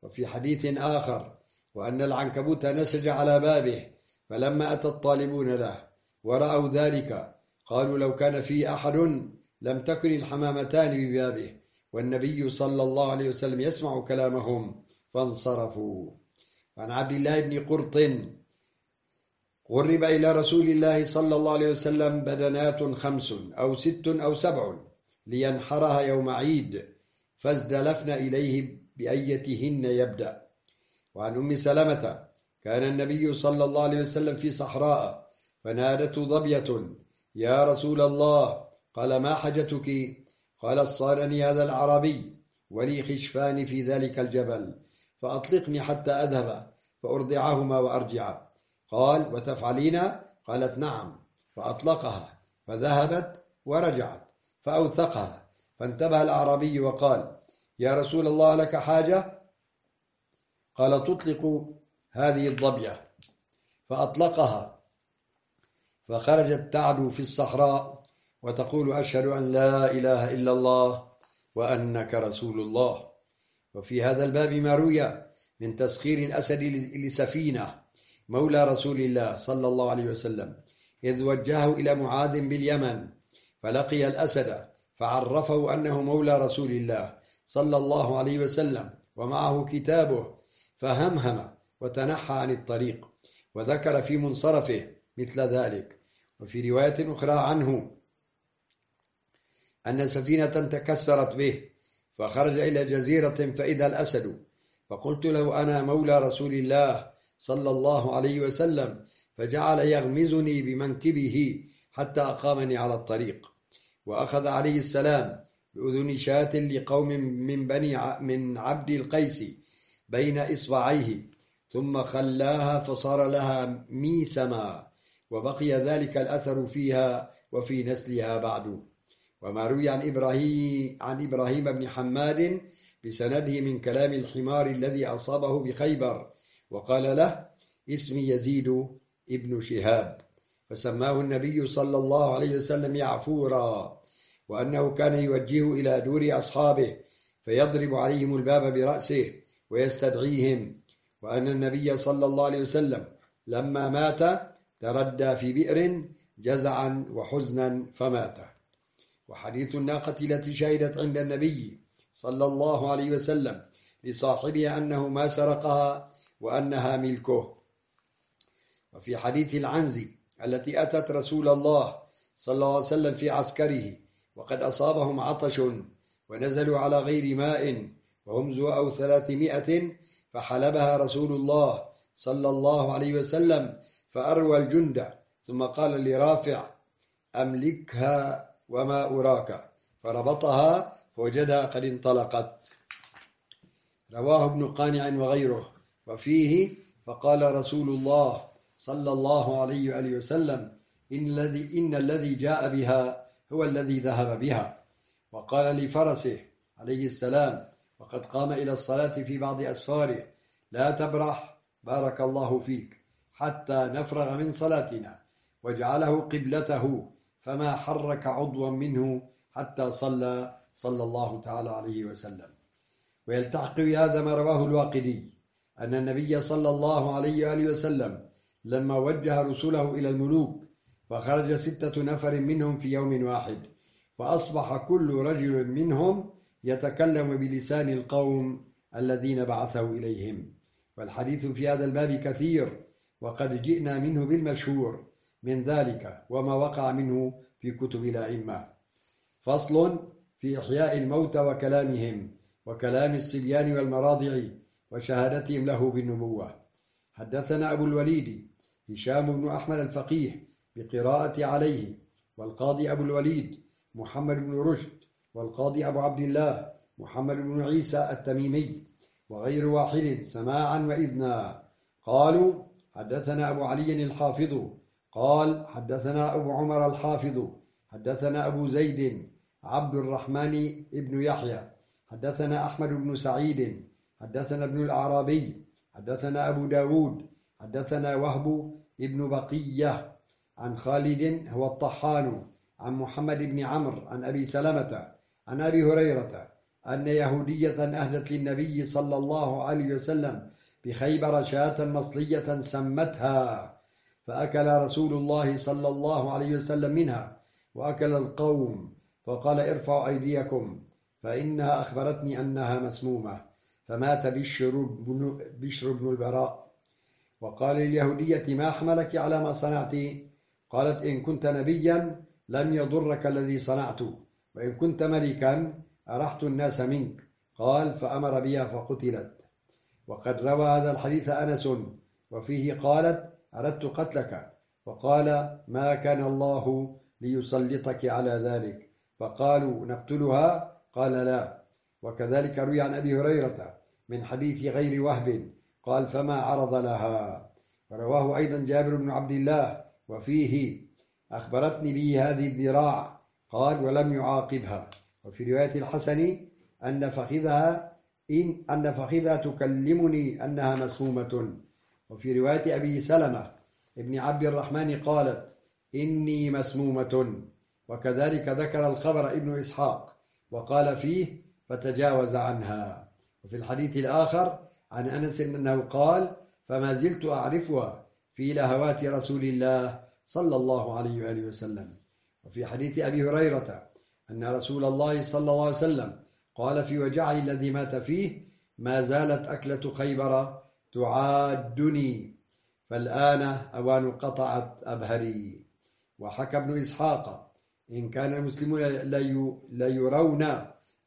وفي حديث آخر وأن العنكبوت نسج على بابه فلما أتى الطالبون له ورأوا ذلك قالوا لو كان في أحد لم تكن الحمامتان ببابه والنبي صلى الله عليه وسلم يسمع كلامهم فانصرفوا. عن عبد الله بن قرط قرب إلى رسول الله صلى الله عليه وسلم بدنات خمس أو ست أو سبع لينحرها يوم عيد فازدلفن إليه بأيتهن يبدأ. وعن أم سلمة كان النبي صلى الله عليه وسلم في صحراء فنادته ضبية يا رسول الله قال ما حاجتك؟ قال صارني هذا العربي ولي خشفان في ذلك الجبل فأطلقني حتى أذهب فأرضعهما وأرجع. قال وتفعلين؟ قالت نعم. فأطلقها فذهبت ورجعت فأوثقها فانتبه الأعرابي وقال يا رسول الله لك حاجة؟ قال تطلق هذه الضبية. فأطلقها. فخرجت تعدو في الصحراء وتقول أشهد أن لا إله إلا الله وأنك رسول الله. وفي هذا الباب ما روي من تسخير الأسد لسفينة مولى رسول الله صلى الله عليه وسلم إذ وجهه إلى معاذ باليمن فلقي الأسد فعرفه أنه مولى رسول الله. صلى الله عليه وسلم ومعه كتابه فهمهم وتنحى عن الطريق وذكر في منصرفه مثل ذلك. وفي رواية أخرى عنه أن سفينة تكسرت به فخرج إلى جزيرة فإذا الأسد. فقلت له أنا مولى رسول الله صلى الله عليه وسلم فجعل يغمزني بمنكبه حتى أقامني على الطريق. وأخذ عليه السلام بأذن شاة لقوم من بني من عبد القيس بين إصبعيه ثم خلاها فصار لها ميسما وبقي ذلك الأثر فيها وفي نسلها بعد. وما روي عن إبراهيم, عن إبراهيم بن حماد بسنده من كلام الحمار الذي أصابه بخيبر وقال له اسمي يزيد ابن شهاب فسماه النبي صلى الله عليه وسلم يعفورا. وأنه كان يوجهه إلى دور أصحابه فيضرب عليهم الباب برأسه ويستدعيهم. وأن النبي صلى الله عليه وسلم لما مات تردى في بئر جزعا وحزنا فمات. وحديث الناقة التي شهدت عند النبي صلى الله عليه وسلم لصاحبها أنه ما سرقها وأنها ملكه. وفي حديث العنز التي أتت رسول الله صلى الله عليه وسلم في عسكره وقد أصابهم عطش ونزلوا على غير ماء وهم زواء ثلاثمائة فحلبها رسول الله صلى الله عليه وسلم فأروى الجند. ثم قال لرافع أملكها وما أراك. فربطها فوجدها قد انطلقت. رواه ابن قانع وغيره. وفيه فقال رسول الله صلى الله عليه وآله وسلم إن الذي, إن الذي جاء بها هو الذي ذهب بها. وقال لفرسه عليه السلام وقد قام إلى الصلاة في بعض أسفاره لا تبرح بارك الله فيك حتى نفرغ من صلاتنا واجعله قبلته فما حرك عضوا منه حتى صلى صلى الله تعالى عليه وسلم. ويلتحق بهذا ما رواه الواقدي أن النبي صلى الله عليه وآله وسلم لما وجه رسله إلى الملوك فخرج ستة نفر منهم في يوم واحد فأصبح كل رجل منهم يتكلم بلسان القوم الذين بعثه إليهم. والحديث في هذا الباب كثير وقد جئنا منه بالمشهور من ذلك وما وقع منه في كتب الأئمة. فصل في إحياء الموتى وكلامهم وكلام الصبيان والمراضع وشهادتهم له بالنبوة. حدثنا أبو الوليد هشام بن أحمد الفقيه بقراءة عليه والقاضي أبو الوليد محمد بن رشد والقاضي أبو عبد الله محمد بن عيسى التميمي وغير واحد سماعا وإذنا. قالوا حدثنا أبو علي الحافظ. قال حدثنا أبو عمر الحافظ. حدثنا أبو زيد عبد الرحمن بن يحيى. حدثنا أحمد بن سعيد. حدثنا ابن الأعرابي. حدثنا أبو داود. حدثنا وهب ابن بقية. عن خالد هو الطحان عن محمد بن عمرو عن أبي سلمة عن أبي هريرة أن يهودية أهدت للنبي صلى الله عليه وسلم بخيبر شاة مصلية سمتها فأكل رسول الله صلى الله عليه وسلم منها وأكل القوم فقال ارفعوا أيديكم فإنها أخبرتني أنها مسمومة فمات بشر بن, بشر بن البراء. وقال لليهودية ما حملك على ما صنعت قالت إن كنت نبيا لم يضرك الذي صنعت وإن كنت ملكا أرحت الناس منك. قال فأمر بها فقتلت. وقد روى هذا الحديث أنس وفيه قالت أردت قتلك. وقال ما كان الله ليسلطك على ذلك. فقالوا نقتلها؟ قال لا. وكذلك روي عن أبي هريرة من حديث غير وهب. قال فما عرض لها. ورواه أيضا جابر بن عبد الله وفيه أخبرتني به هذه الذراع قال ولم يعاقبها. وفي رواية الحسن أن فخذها إن أن فخذها تكلمني أنها مسمومة. وفي رواية أبي سلمة ابن عبد الرحمن قالت إني مسمومة. وكذلك ذكر الخبر ابن إسحاق وقال فيه فتجاوز عنها. وفي الحديث الآخر عن أنس أنه قال فما زلت أعرفها. في لهوات رسول الله صلى الله عليه وآله وسلم. وفي حديث أبي هريرة أن رسول الله صلى الله عليه وسلم قال في وجعه الذي مات فيه ما زالت أكلة خيبر تعادني فالآن أوان قطعت أبهري. وحكى ابن إسحاق إن كان المسلمون ليرون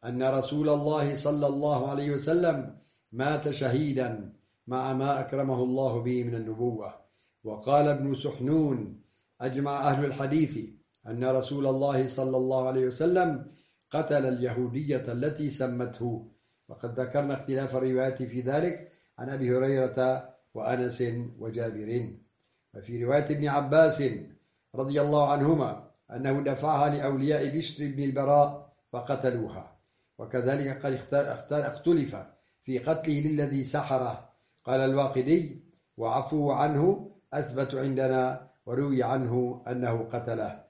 أن رسول الله صلى الله عليه وسلم مات شهيدا مع ما أكرمه الله به من النبوة. وقال ابن سحنون أجمع أهل الحديث أن رسول الله صلى الله عليه وسلم قتل اليهودية التي سمته. وقد ذكرنا اختلاف الروايات في ذلك عن أبي هريرة وأنس وجابر. وفي رواية ابن عباس رضي الله عنهما أنه دفعها لأولياء بشر بن البراء فقتلوها. وكذلك قد اختلف في قتله للذي سحره. قال الواقدي وعفو عنه أثبت عندنا وروي عنه أنه قتله.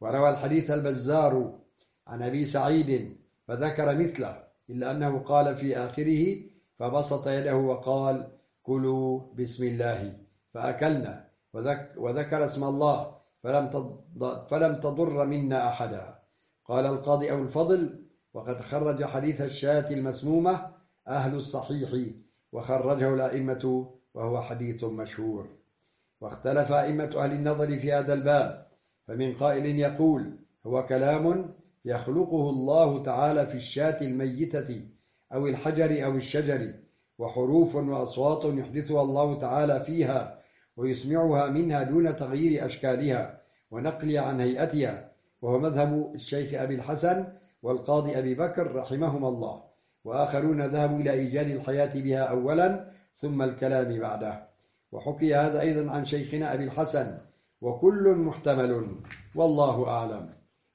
وروى الحديث البزار عن أبي سعيد فذكر مثله إلا أنه قال في آخره فبسط يده وقال كلوا بسم الله فأكلنا وذكر اسم الله فلم فلم تضر منا أحدا. قال القاضي أو الفضل وقد خرج حديث الشاة المسمومة أهل الصحيح وخرجه الأئمة وهو حديث مشهور واختلف أئمة أهل النظر في هذا الباب فمن قائل يقول هو كلام يخلقه الله تعالى في الشاة الميتة أو الحجر أو الشجر وحروف وأصوات يحدثها الله تعالى فيها ويسمعها منها دون تغيير أشكالها ونقل عن هيئتها وهو مذهب الشيخ أبي الحسن والقاضي أبي بكر رحمهما الله وآخرون ذهبوا إلى إيجاد الحياة بها أولا ثم الكلام بعده. وحكي هذا أيضا عن شيخنا أبي الحسن وكل محتمل والله أعلم.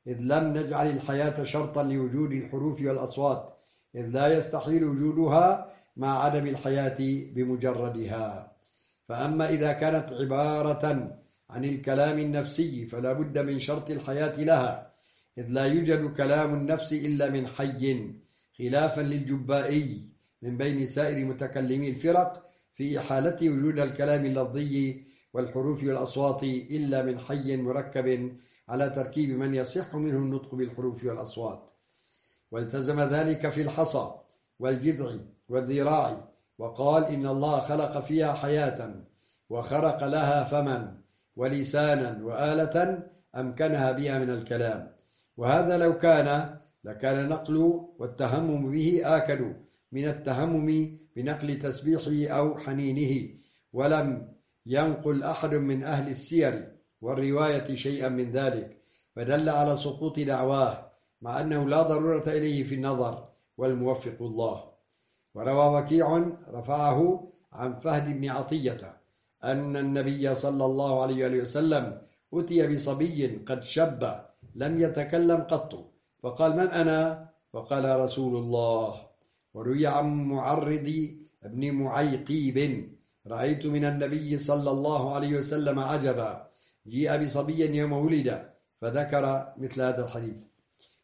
إذ لم نجعل الحياة شرطا لوجود الحروف والأصوات إذ لا يستحيل وجودها مع عدم الحياة بمجردها. فأما إذا كانت عبارة عن الكلام النفسي فلا بد من شرط الحياة لها إذ لا يوجد كلام النفس إلا من حي خلافا للجبائي من بين سائر متكلمي الفرق في إحالة وجود الكلام اللفظي والحروف والأصوات إلا من حي مركب على تركيب من يصح منه النطق بالحروف والأصوات. والتزم ذلك في الحصى والجذع والذراع وقال إن الله خلق فيها حياة وخرق لها فما ولسانا وآلة أمكنها بها من الكلام. وهذا لو كان لكان نقل والتهمم به آكد من التهمم بنقل تسبيحه أو حنينه ولم ينقل أحد من أهل السير والرواية شيئا من ذلك. فدل على سقوط دعواه مع أنه لا ضرورة إليه في النظر والموفق الله. وروى وكيع رفعه عن فهد بن عطية أن النبي صلى الله عليه وسلم أتي بصبي قد شب لم يتكلم قط. فقال من أنا؟ فقال رسول الله. وروي عن معرض ابن معيقيب. رأيت من النبي صلى الله عليه وسلم عجبا جيء بصبي يوم ولد فذكر مثل هذا الحديث.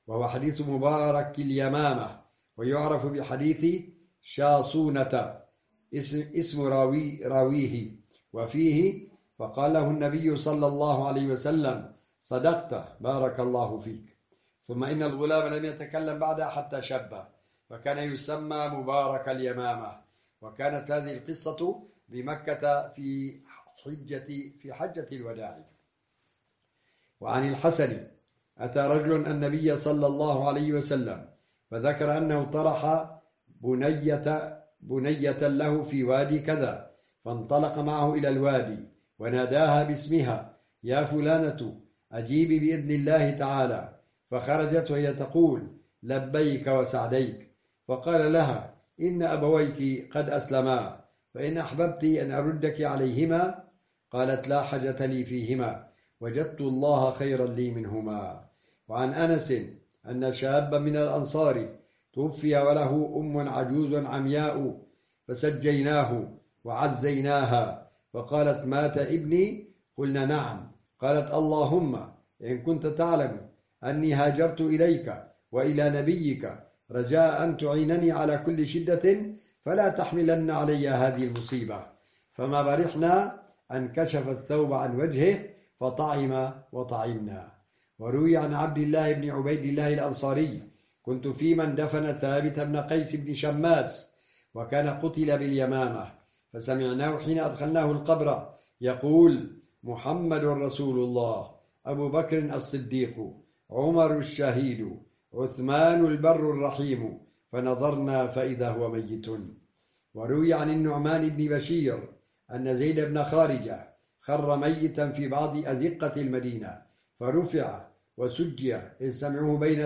وهو حديث مبارك اليمامة ويعرف بحديث شاصونة اسم, إسم راوي راويه. وفيه فقال له النبي صلى الله عليه وسلم صدقت بارك الله فيك. ثم إن الغلام لم يتكلم بعدها حتى شب. فكان يسمى مبارك اليمامة. وكانت هذه القصة بمكة في حجة في حجة الوداع. وعن الحسن أتى رجل النبي صلى الله عليه وسلم فذكر أنه طرح بنية بنية له في وادي كذا فانطلق معه إلى الوادي وناداها باسمها يا فلانة أجيبي بإذن الله تعالى. فخرجت وهي تقول لبيك وسعديك. فقال لها إن أبويك قد أسلما فإن أحببت أن أردك عليهما قالت لا حاجة لي فيهما وجدت الله خيرا لي منهما. وعن أنس أن شابا من الأنصار توفي وله أم عجوز عمياء فسجيناه وعزيناها فقالت مات ابني؟ قلنا نعم. قالت اللهم إن كنت تعلم أني هاجرت إليك وإلى نبيك رجاء أن تعينني على كل شدة فلا تحملن علي هذه المصيبة. فما برحنا أن كشف الثوب عن وجهه فطعم وطعمنا. وروي عن عبد الله بن عبيد الله الأنصاري كنت في من دفن ثابت بن قيس بن شماس وكان قتل باليمامة فسمعناه حين أدخلناه القبر يقول محمد رسول الله أبو بكر الصديق عمر الشهيد عثمان البر الرحيم فنظرنا فإذا هو ميت. وروي عن النعمان بن بشير أن زيد بن خارجة خر ميتا في بعض أزقة المدينة فرفع وسجي إذ سمعوه بين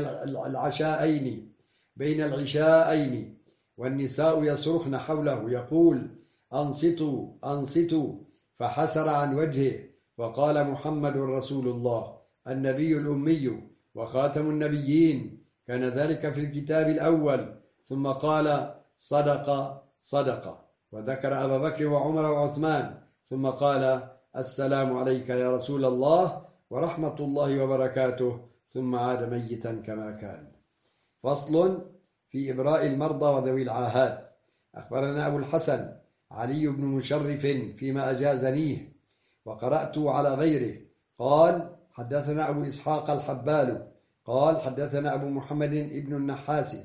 العشاءين بين العشاءين والنساء يصرخن حوله يقول أنصتوا أنصتوا فحسر عن وجهه وقال محمد رسول الله النبي الأمي. وخاتم النبيين. كان ذلك في الكتاب الأول. ثم قال صدق صدق. وذكر أبا بكر وعمر وعثمان. ثم قال السلام عليك يا رسول الله ورحمة الله وبركاته. ثم عاد ميتا كما كان. فصل في إبراء المرضى وذوي العاهات. أخبرنا أبو الحسن علي بن مشرف فيما أجازنيه وقرأت على غيره. قال حدثنا أبو إسحاق الحبال قال حدثنا أبو محمد ابن النحاس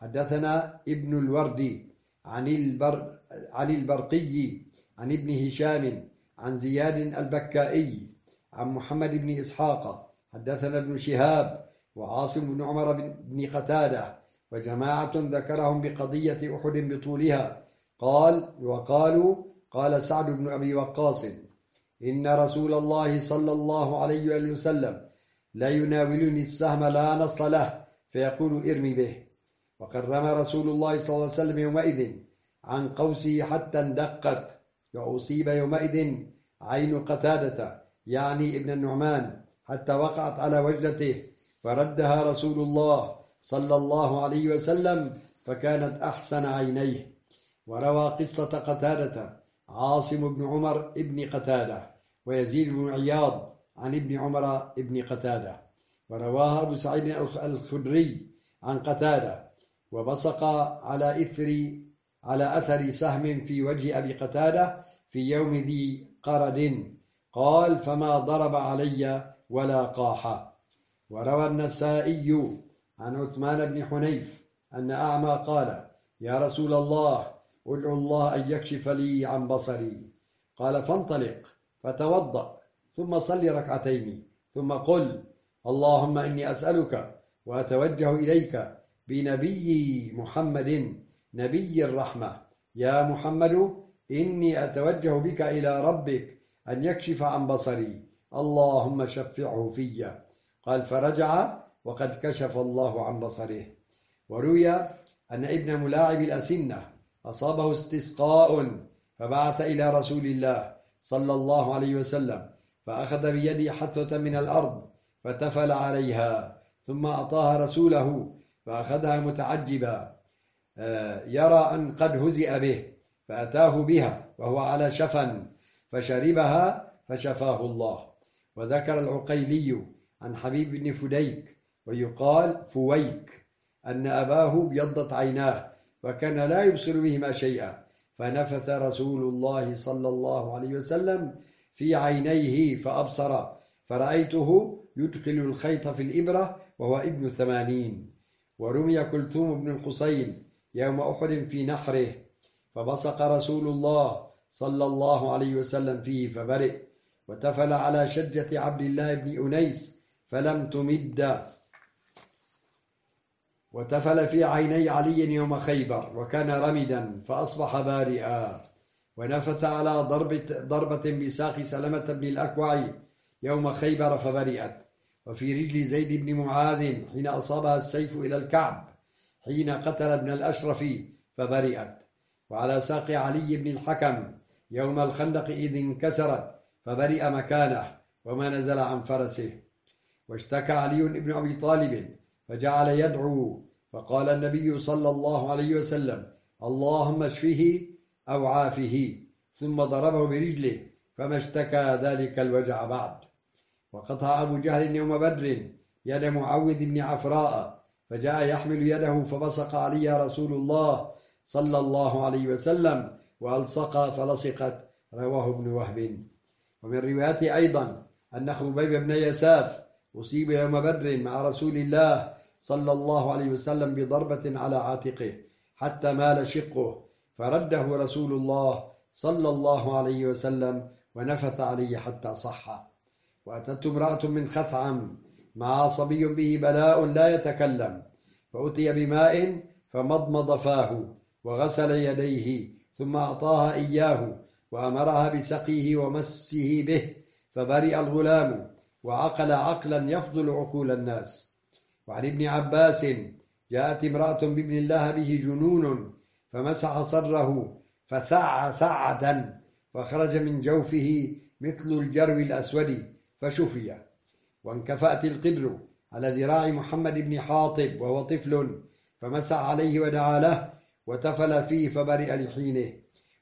حدثنا ابن الوردي عن, البر عن البرقي عن ابن هشام عن زياد البكائي عن محمد بن إسحاق حدثنا ابن شهاب وعاصم بن عمر بن قتادة وجماعة ذكرهم بقضية أحد بطولها قال وقالوا قال سعد بن أبي وقاص إن رسول الله صلى الله عليه وسلم لا يناولني السهم لا نصل له فيقول ارمي به. وقد رمى رسول الله صلى الله عليه وسلم يومئذ عن قوسه حتى اندقت. وأصيب يومئذ عين قتادة يعني ابن النعمان حتى وقعت على وجلته. فردها رسول الله صلى الله عليه وسلم فكانت أحسن عينيه. وروى قصة قتادة عاصم بن عمر ابن قتادة ويزيد بن عياض عن ابن عمر ابن قتادة. ورواها أبو سعيد الخدري عن قتادة وبصق على إثر على أثر سهم في وجه أبي قتادة في يوم ذي قرد قال فما ضرب علي ولا قاح وروى النسائي عن عثمان بن حنيف أن أعمى قال يا رسول الله ادعو الله أن يكشف لي عن بصري. قال فانطلق فتوضأ ثم صل ركعتين ثم قل اللهم إني أسألك وأتوجه إليك بنبي محمد نبي الرحمة. يا محمد إني أتوجه بك إلى ربك أن يكشف عن بصري. اللهم شفعه في. قال فرجع وقد كشف الله عن بصره. وروي أن ابن ملاعب الأسنة أصابه استسقاء فبعث إلى رسول الله صلى الله عليه وسلم فأخذ بيدي حثة من الأرض فتفل عليها ثم أعطاها رسوله فأخذها متعجبا. آه، يرى أن قد هزئ به فأتاه بها وهو على شفا فشربها فشفاه الله. وذكر العقيلي عن حبيب بن فديك ويقال فويك أن أباه ابيضت عيناه وكان لا يبصر بهما شيئا. فنفث رسول الله صلى الله عليه وسلم في عينيه فأبصر. فرأيته يدخل الخيط في الإبرة وهو ابن ثمانين. ورمي كلثوم بن الحصين يوم أحد في نحره. فبصق رسول الله صلى الله عليه وسلم فيه فبرئ. وتفل على شجة عبد الله بن أنيس فلم تمد. وتفل في عيني علي يوم خيبر وكان رمدا فأصبح بارئا ونفث على ضربة, ضربة بساق سلمة بن الأكوع يوم خيبر فبرئت. وفي رجل زيد بن معاذ حين أصابها السيف إلى الكعب حين قتل ابن الأشرف فبرئت. وعلى ساق علي بن الحكم يوم الخندق إذ انكسرت فبرئ مكانه وما نزل عن فرسه. واشتكى علي بن أبي طالب فجعل يدعو. فقال النبي صلى الله عليه وسلم اللهم اشفه أو عافه. ثم ضربه برجله فما اشتكى ذلك الوجع بعد. وقطع أبو جهل يوم بدر يد معوذ بن عفراء فجاء يحمل يده فبصق عليها رسول الله صلى الله عليه وسلم وألصق فلصقت رواه ابن وهب. ومن رواياته أيضا أن خبيب بن يساف أصيب يوم بدر مع رسول الله صلى الله عليه وسلم بضربة على عاتقه حتى مال شقه. فرده رسول الله صلى الله عليه وسلم ونفث عليه حتى صح. وأتت امرأة من خثعم مع صبي به بلاء لا يتكلم. فأتي بماء فمضمض فاه وغسل يديه ثم أعطاها إياه وأمرها بسقيه ومسه به. فبرئ الغلام وعقل عقلا يفضل عقول الناس. وعن ابن عباس جاءت امرأة بابن الله به جنون فمسح صره فثع ثعة فخرج من جوفه مثل الجرو الأسود فشفي. وانكفأت القدر على ذراع محمد بن حاطب وهو طفل فمسح عليه ودعا له وتفل فيه فبرئ لحينه.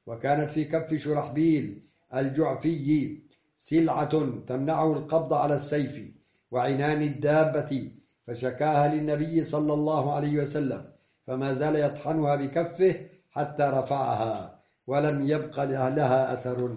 وكانت في كف شرحبيل الجعفي سلعة تمنعه القبض على السيف وعنان الدابة فشكاها للنبي صلى الله عليه وسلم فما زال يطحنها بكفه حتى رفعها ولم يبق لها أثر.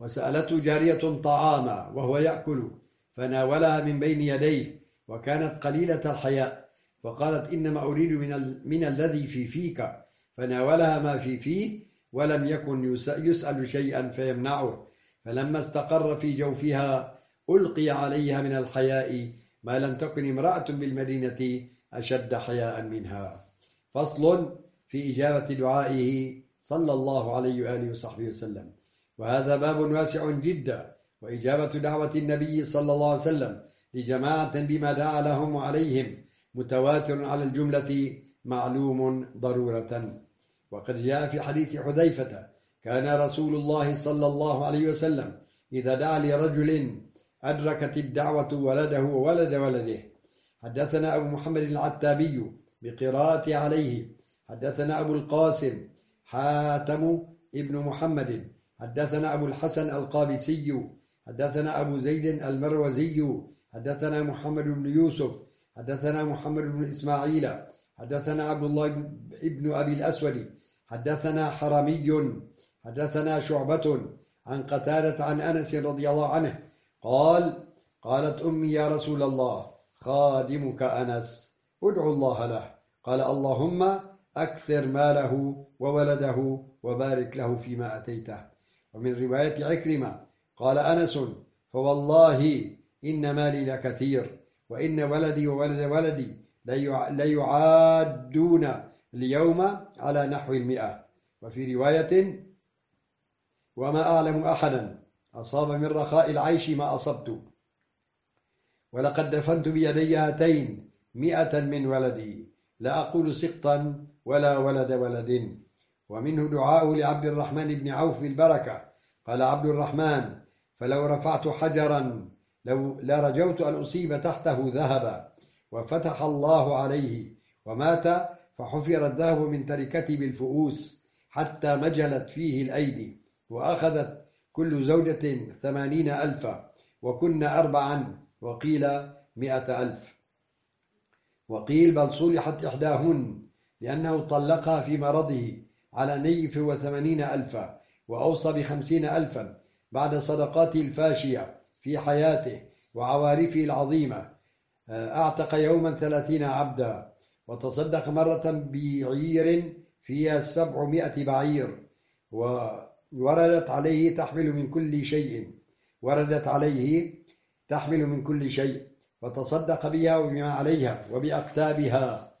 وسألته جارية طعاما وهو يأكل فناولها من بين يديه وكانت قليلة الحياء فقالت إنما أريد من, ال... من الذي في فيك. فناولها ما في فيه ولم يكن يسأل شيئا فيمنعه. فلما استقر في جوفها ألقي عليها من الحياء ما لم تكن امرأة بالمدينة أشد حياء منها. فصل في إجابة دعائه صلى الله عليه وآله وصحبه وسلم. وهذا باب واسع جدا. وإجابة دعوة النبي صلى الله عليه وسلم لجماعة بما دعا لهم وعليهم متواتر على الجملة معلوم ضرورة. وقد جاء في حديث حذيفة كان رسول الله صلى الله عليه وسلم إذا دعا لرجل أدركت الدعوة ولده وولد ولده. حدثنا أبو محمد العتابي بقراءة عليه. حدثنا أبو القاسم حاتم ابن محمد. حدثنا أبو الحسن القابسي. حدثنا أبو زيد المروزي. حدثنا محمد بن يوسف. حدثنا محمد بن إسماعيل. حدثنا عبد الله بن أبي الأسود. حدثنا حرمي. حدثنا شعبة عن قتادة عن أنس رضي الله عنه. قال قالت أمي يا رسول الله خادمك أنس ادعو الله له. قال اللهم أكثر ماله وولده وبارك له فيما أتيته. ومن رواية عكرمة قال أنس فوالله إن مالي لكثير وإن ولدي وولد ولدي ليعادون اليوم على نحو المئة. وفي رواية وما أعلم أحدا أصاب من رخاء العيش ما أصبت. ولقد دفنت بيدي هاتين مئة من ولدي. لا أقول سقطا ولا ولد ولد. ومنه دعاء لعبد الرحمن بن عوف بالبركة. قال عبد الرحمن فلو رفعت حجرا لو لرجوت أن أصيب تحته ذهبا. وفتح الله عليه ومات فحفر الذهب من تركتي بالفؤوس حتى مجلت فيه الأيدي. وأخذت كل زوجة ثمانين ألفا وكن أربعا وقيل مئة ألف. وقيل بل صلحت إحداهن لأنه طلقها في مرضه على نيف وثمانين ألفا وأوصى بخمسين ألفا بعد صدقاته الفاشية في حياته وعوارفه العظيمة. أعتق يوما ثلاثين عبدا وتصدق مرة بعير فيها سبعمائة بعير ووردت عليه تحمل من كل شيء. وردت عليه تحمل من كل شيء. وتصدق بها وبما عليها وبأكتابها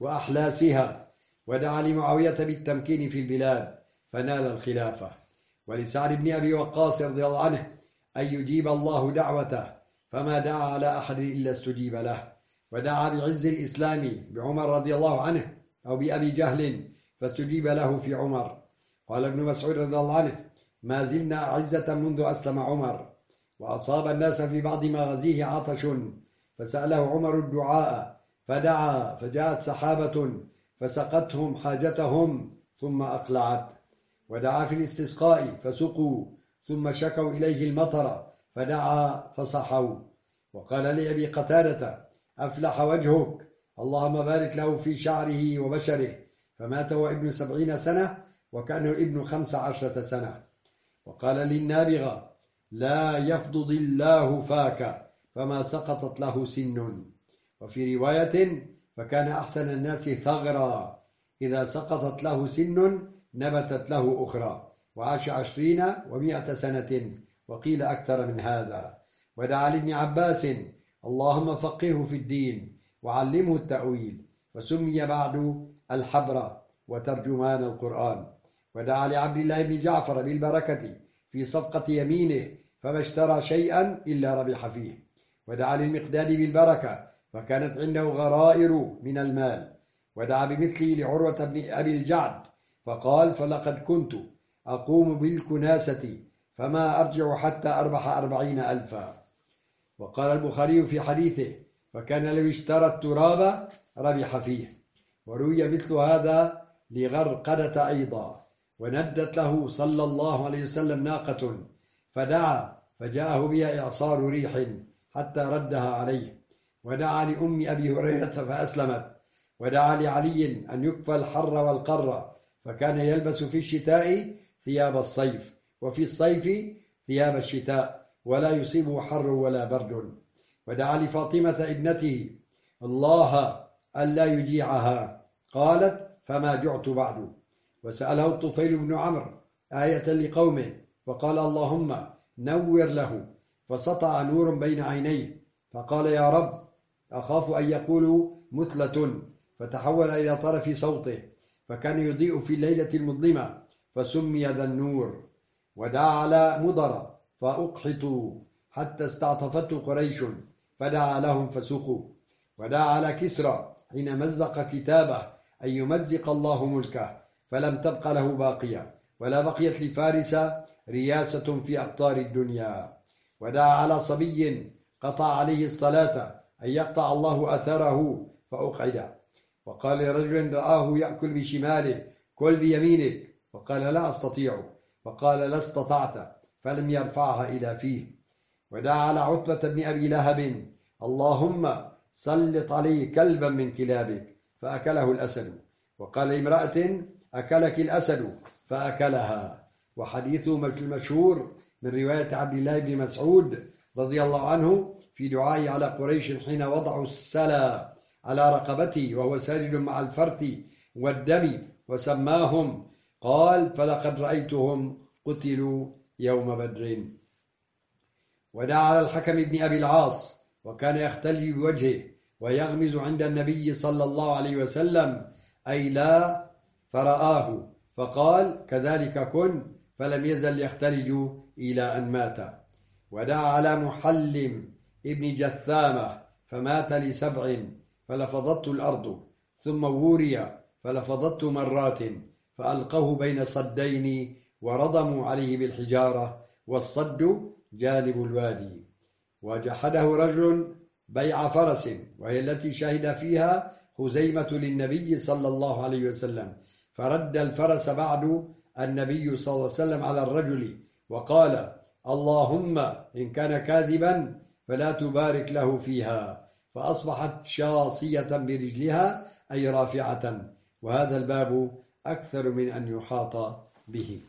وأحلاسها. ودعا لمعاوية بالتمكين في البلاد. فنال الخلافة. ولسعد بن أبي وقاص رضي الله عنه أن يجيب الله دعوته. فما دعا على أحد إلا استجيب له. ودعا بعز الإسلام بعمر رضي الله عنه أو بأبي جهل فاستجيب له في عمر. قال ابن مسعود رضي الله عنه ما زلنا أعزة منذ أسلم عمر وأصاب الناس في بعض مغازيه عطش فسأله عمر الدعاء فدعا فجاءت سحابة فسقتهم حاجتهم ثم أقلعت ودعا في الاستسقاء فسقوا ثم شكوا إليه المطر فدعا فصحوا وقال لأبي قتادة أفلح وجهك اللهم بارك له في شعره وبشره فمات وابن سبعين سنة وكأنه ابن خمس عشرة سنة. وقال للنابغة لا يفضض الله فاك فما سقطت له سن. وفي رواية فكان أحسن الناس ثغرا إذا سقطت له سن نبتت له أخرى. وعاش عشرين ومائة سنة وقيل أكثر من هذا. ودعا لابن عباس اللهم فقهه في الدين وعلمه التأويل. وسمي بعد الحبر وترجمان القرآن. ودعا لعبد الله بن جعفر بالبركة في صفقة يمينه فما اشترى شيئا إلا ربح فيه. ودعا للمقداد بالبركة فكانت عنده غرائر من المال. ودعا بمثله لعروة بن أبي الجعد فقال فلقد كنت أقوم بالكناسة فما أرجع حتى أربح أربعين ألفا. وقال البخاري في حديثه فكان لو اشترى التراب ربح فيه. وروي مثل هذا لغرقدة أيضا. وندت له صلى الله عليه وسلم ناقة فدعا فجاءه بها إعصار ريح حتى ردها عليه. ودعا لأم أبي هريرة فأسلمت. ودعا لعلي أن يكفى الحر والقر فكان يلبس في الشتاء ثياب الصيف وفي الصيف ثياب الشتاء ولا يصيبه حر ولا برد. ودعا لفاطمة ابنته الله ألا يجيعها. قالت فما جعت بعد. وسأله الطفيل بن عمرو آية لقومه فقال اللهم نور له. فسطع نور بين عينيه فقال يا رب أخاف أن يقولوا مثلة. فتحول إلى طرف صوته فكان يضيء في الليلة المظلمة فسمي ذا النور ودعا على مضر فأقحطوا حتى استعطفته قريش فدعا لهم فسقوا ودعا على كسرى حين مزق كتابه أن يمزق الله ملكه. فلم تبق له باقية. ولا بقيت لفارس رياسة في أقطار الدنيا. ودعا على صبي قطع عليه الصلاة أن يقطع الله أثره فأقعد. وقال لرجل رآه يأكل بشماله كل بيمينك. فقال لا أستطيع. فقال لا استطعت فلم يرفعها إلى فيه. ودعا على عتبة بن أبي لهب اللهم سلط عليه كلبا من كلابك فأكله الأسد. وقال لامرأة أكلك الأسد فأكلها. وحديثه المشهور من رواية عبد الله بن مسعود رضي الله عنه في دعائه على قريش حين وضعوا السلا على رقبته وهو ساجد مع الفرث والدم وسماهم. قال فلقد رأيتهم قتلوا يوم بدر. ودعا على الحكم بن أبي العاص وكان يختلي بوجهه ويغمز عند النبي صلى الله عليه وسلم أي لا فرآه فقال كذلك كن فلم يزل يختلج إلى أن مات. ودعا على محلم ابن جثامة فمات لسبع فلفظته الأرض ثم وري فلفظته مرات فألقوه بين صدين ورضموا عليه بالحجارة والصد جانب الوادي. وجحده رجل بيع فرس وهي التي شهد فيها خزيمة للنبي صلى الله عليه وسلم. فرد الفرس بعد النبي صلى الله عليه وسلم على الرجل وقال اللهم إن كان كاذبا فلا تبارك له فيها. فأصبحت شاصية برجلها أي رافعة. وهذا الباب أكثر من أن يحاط به.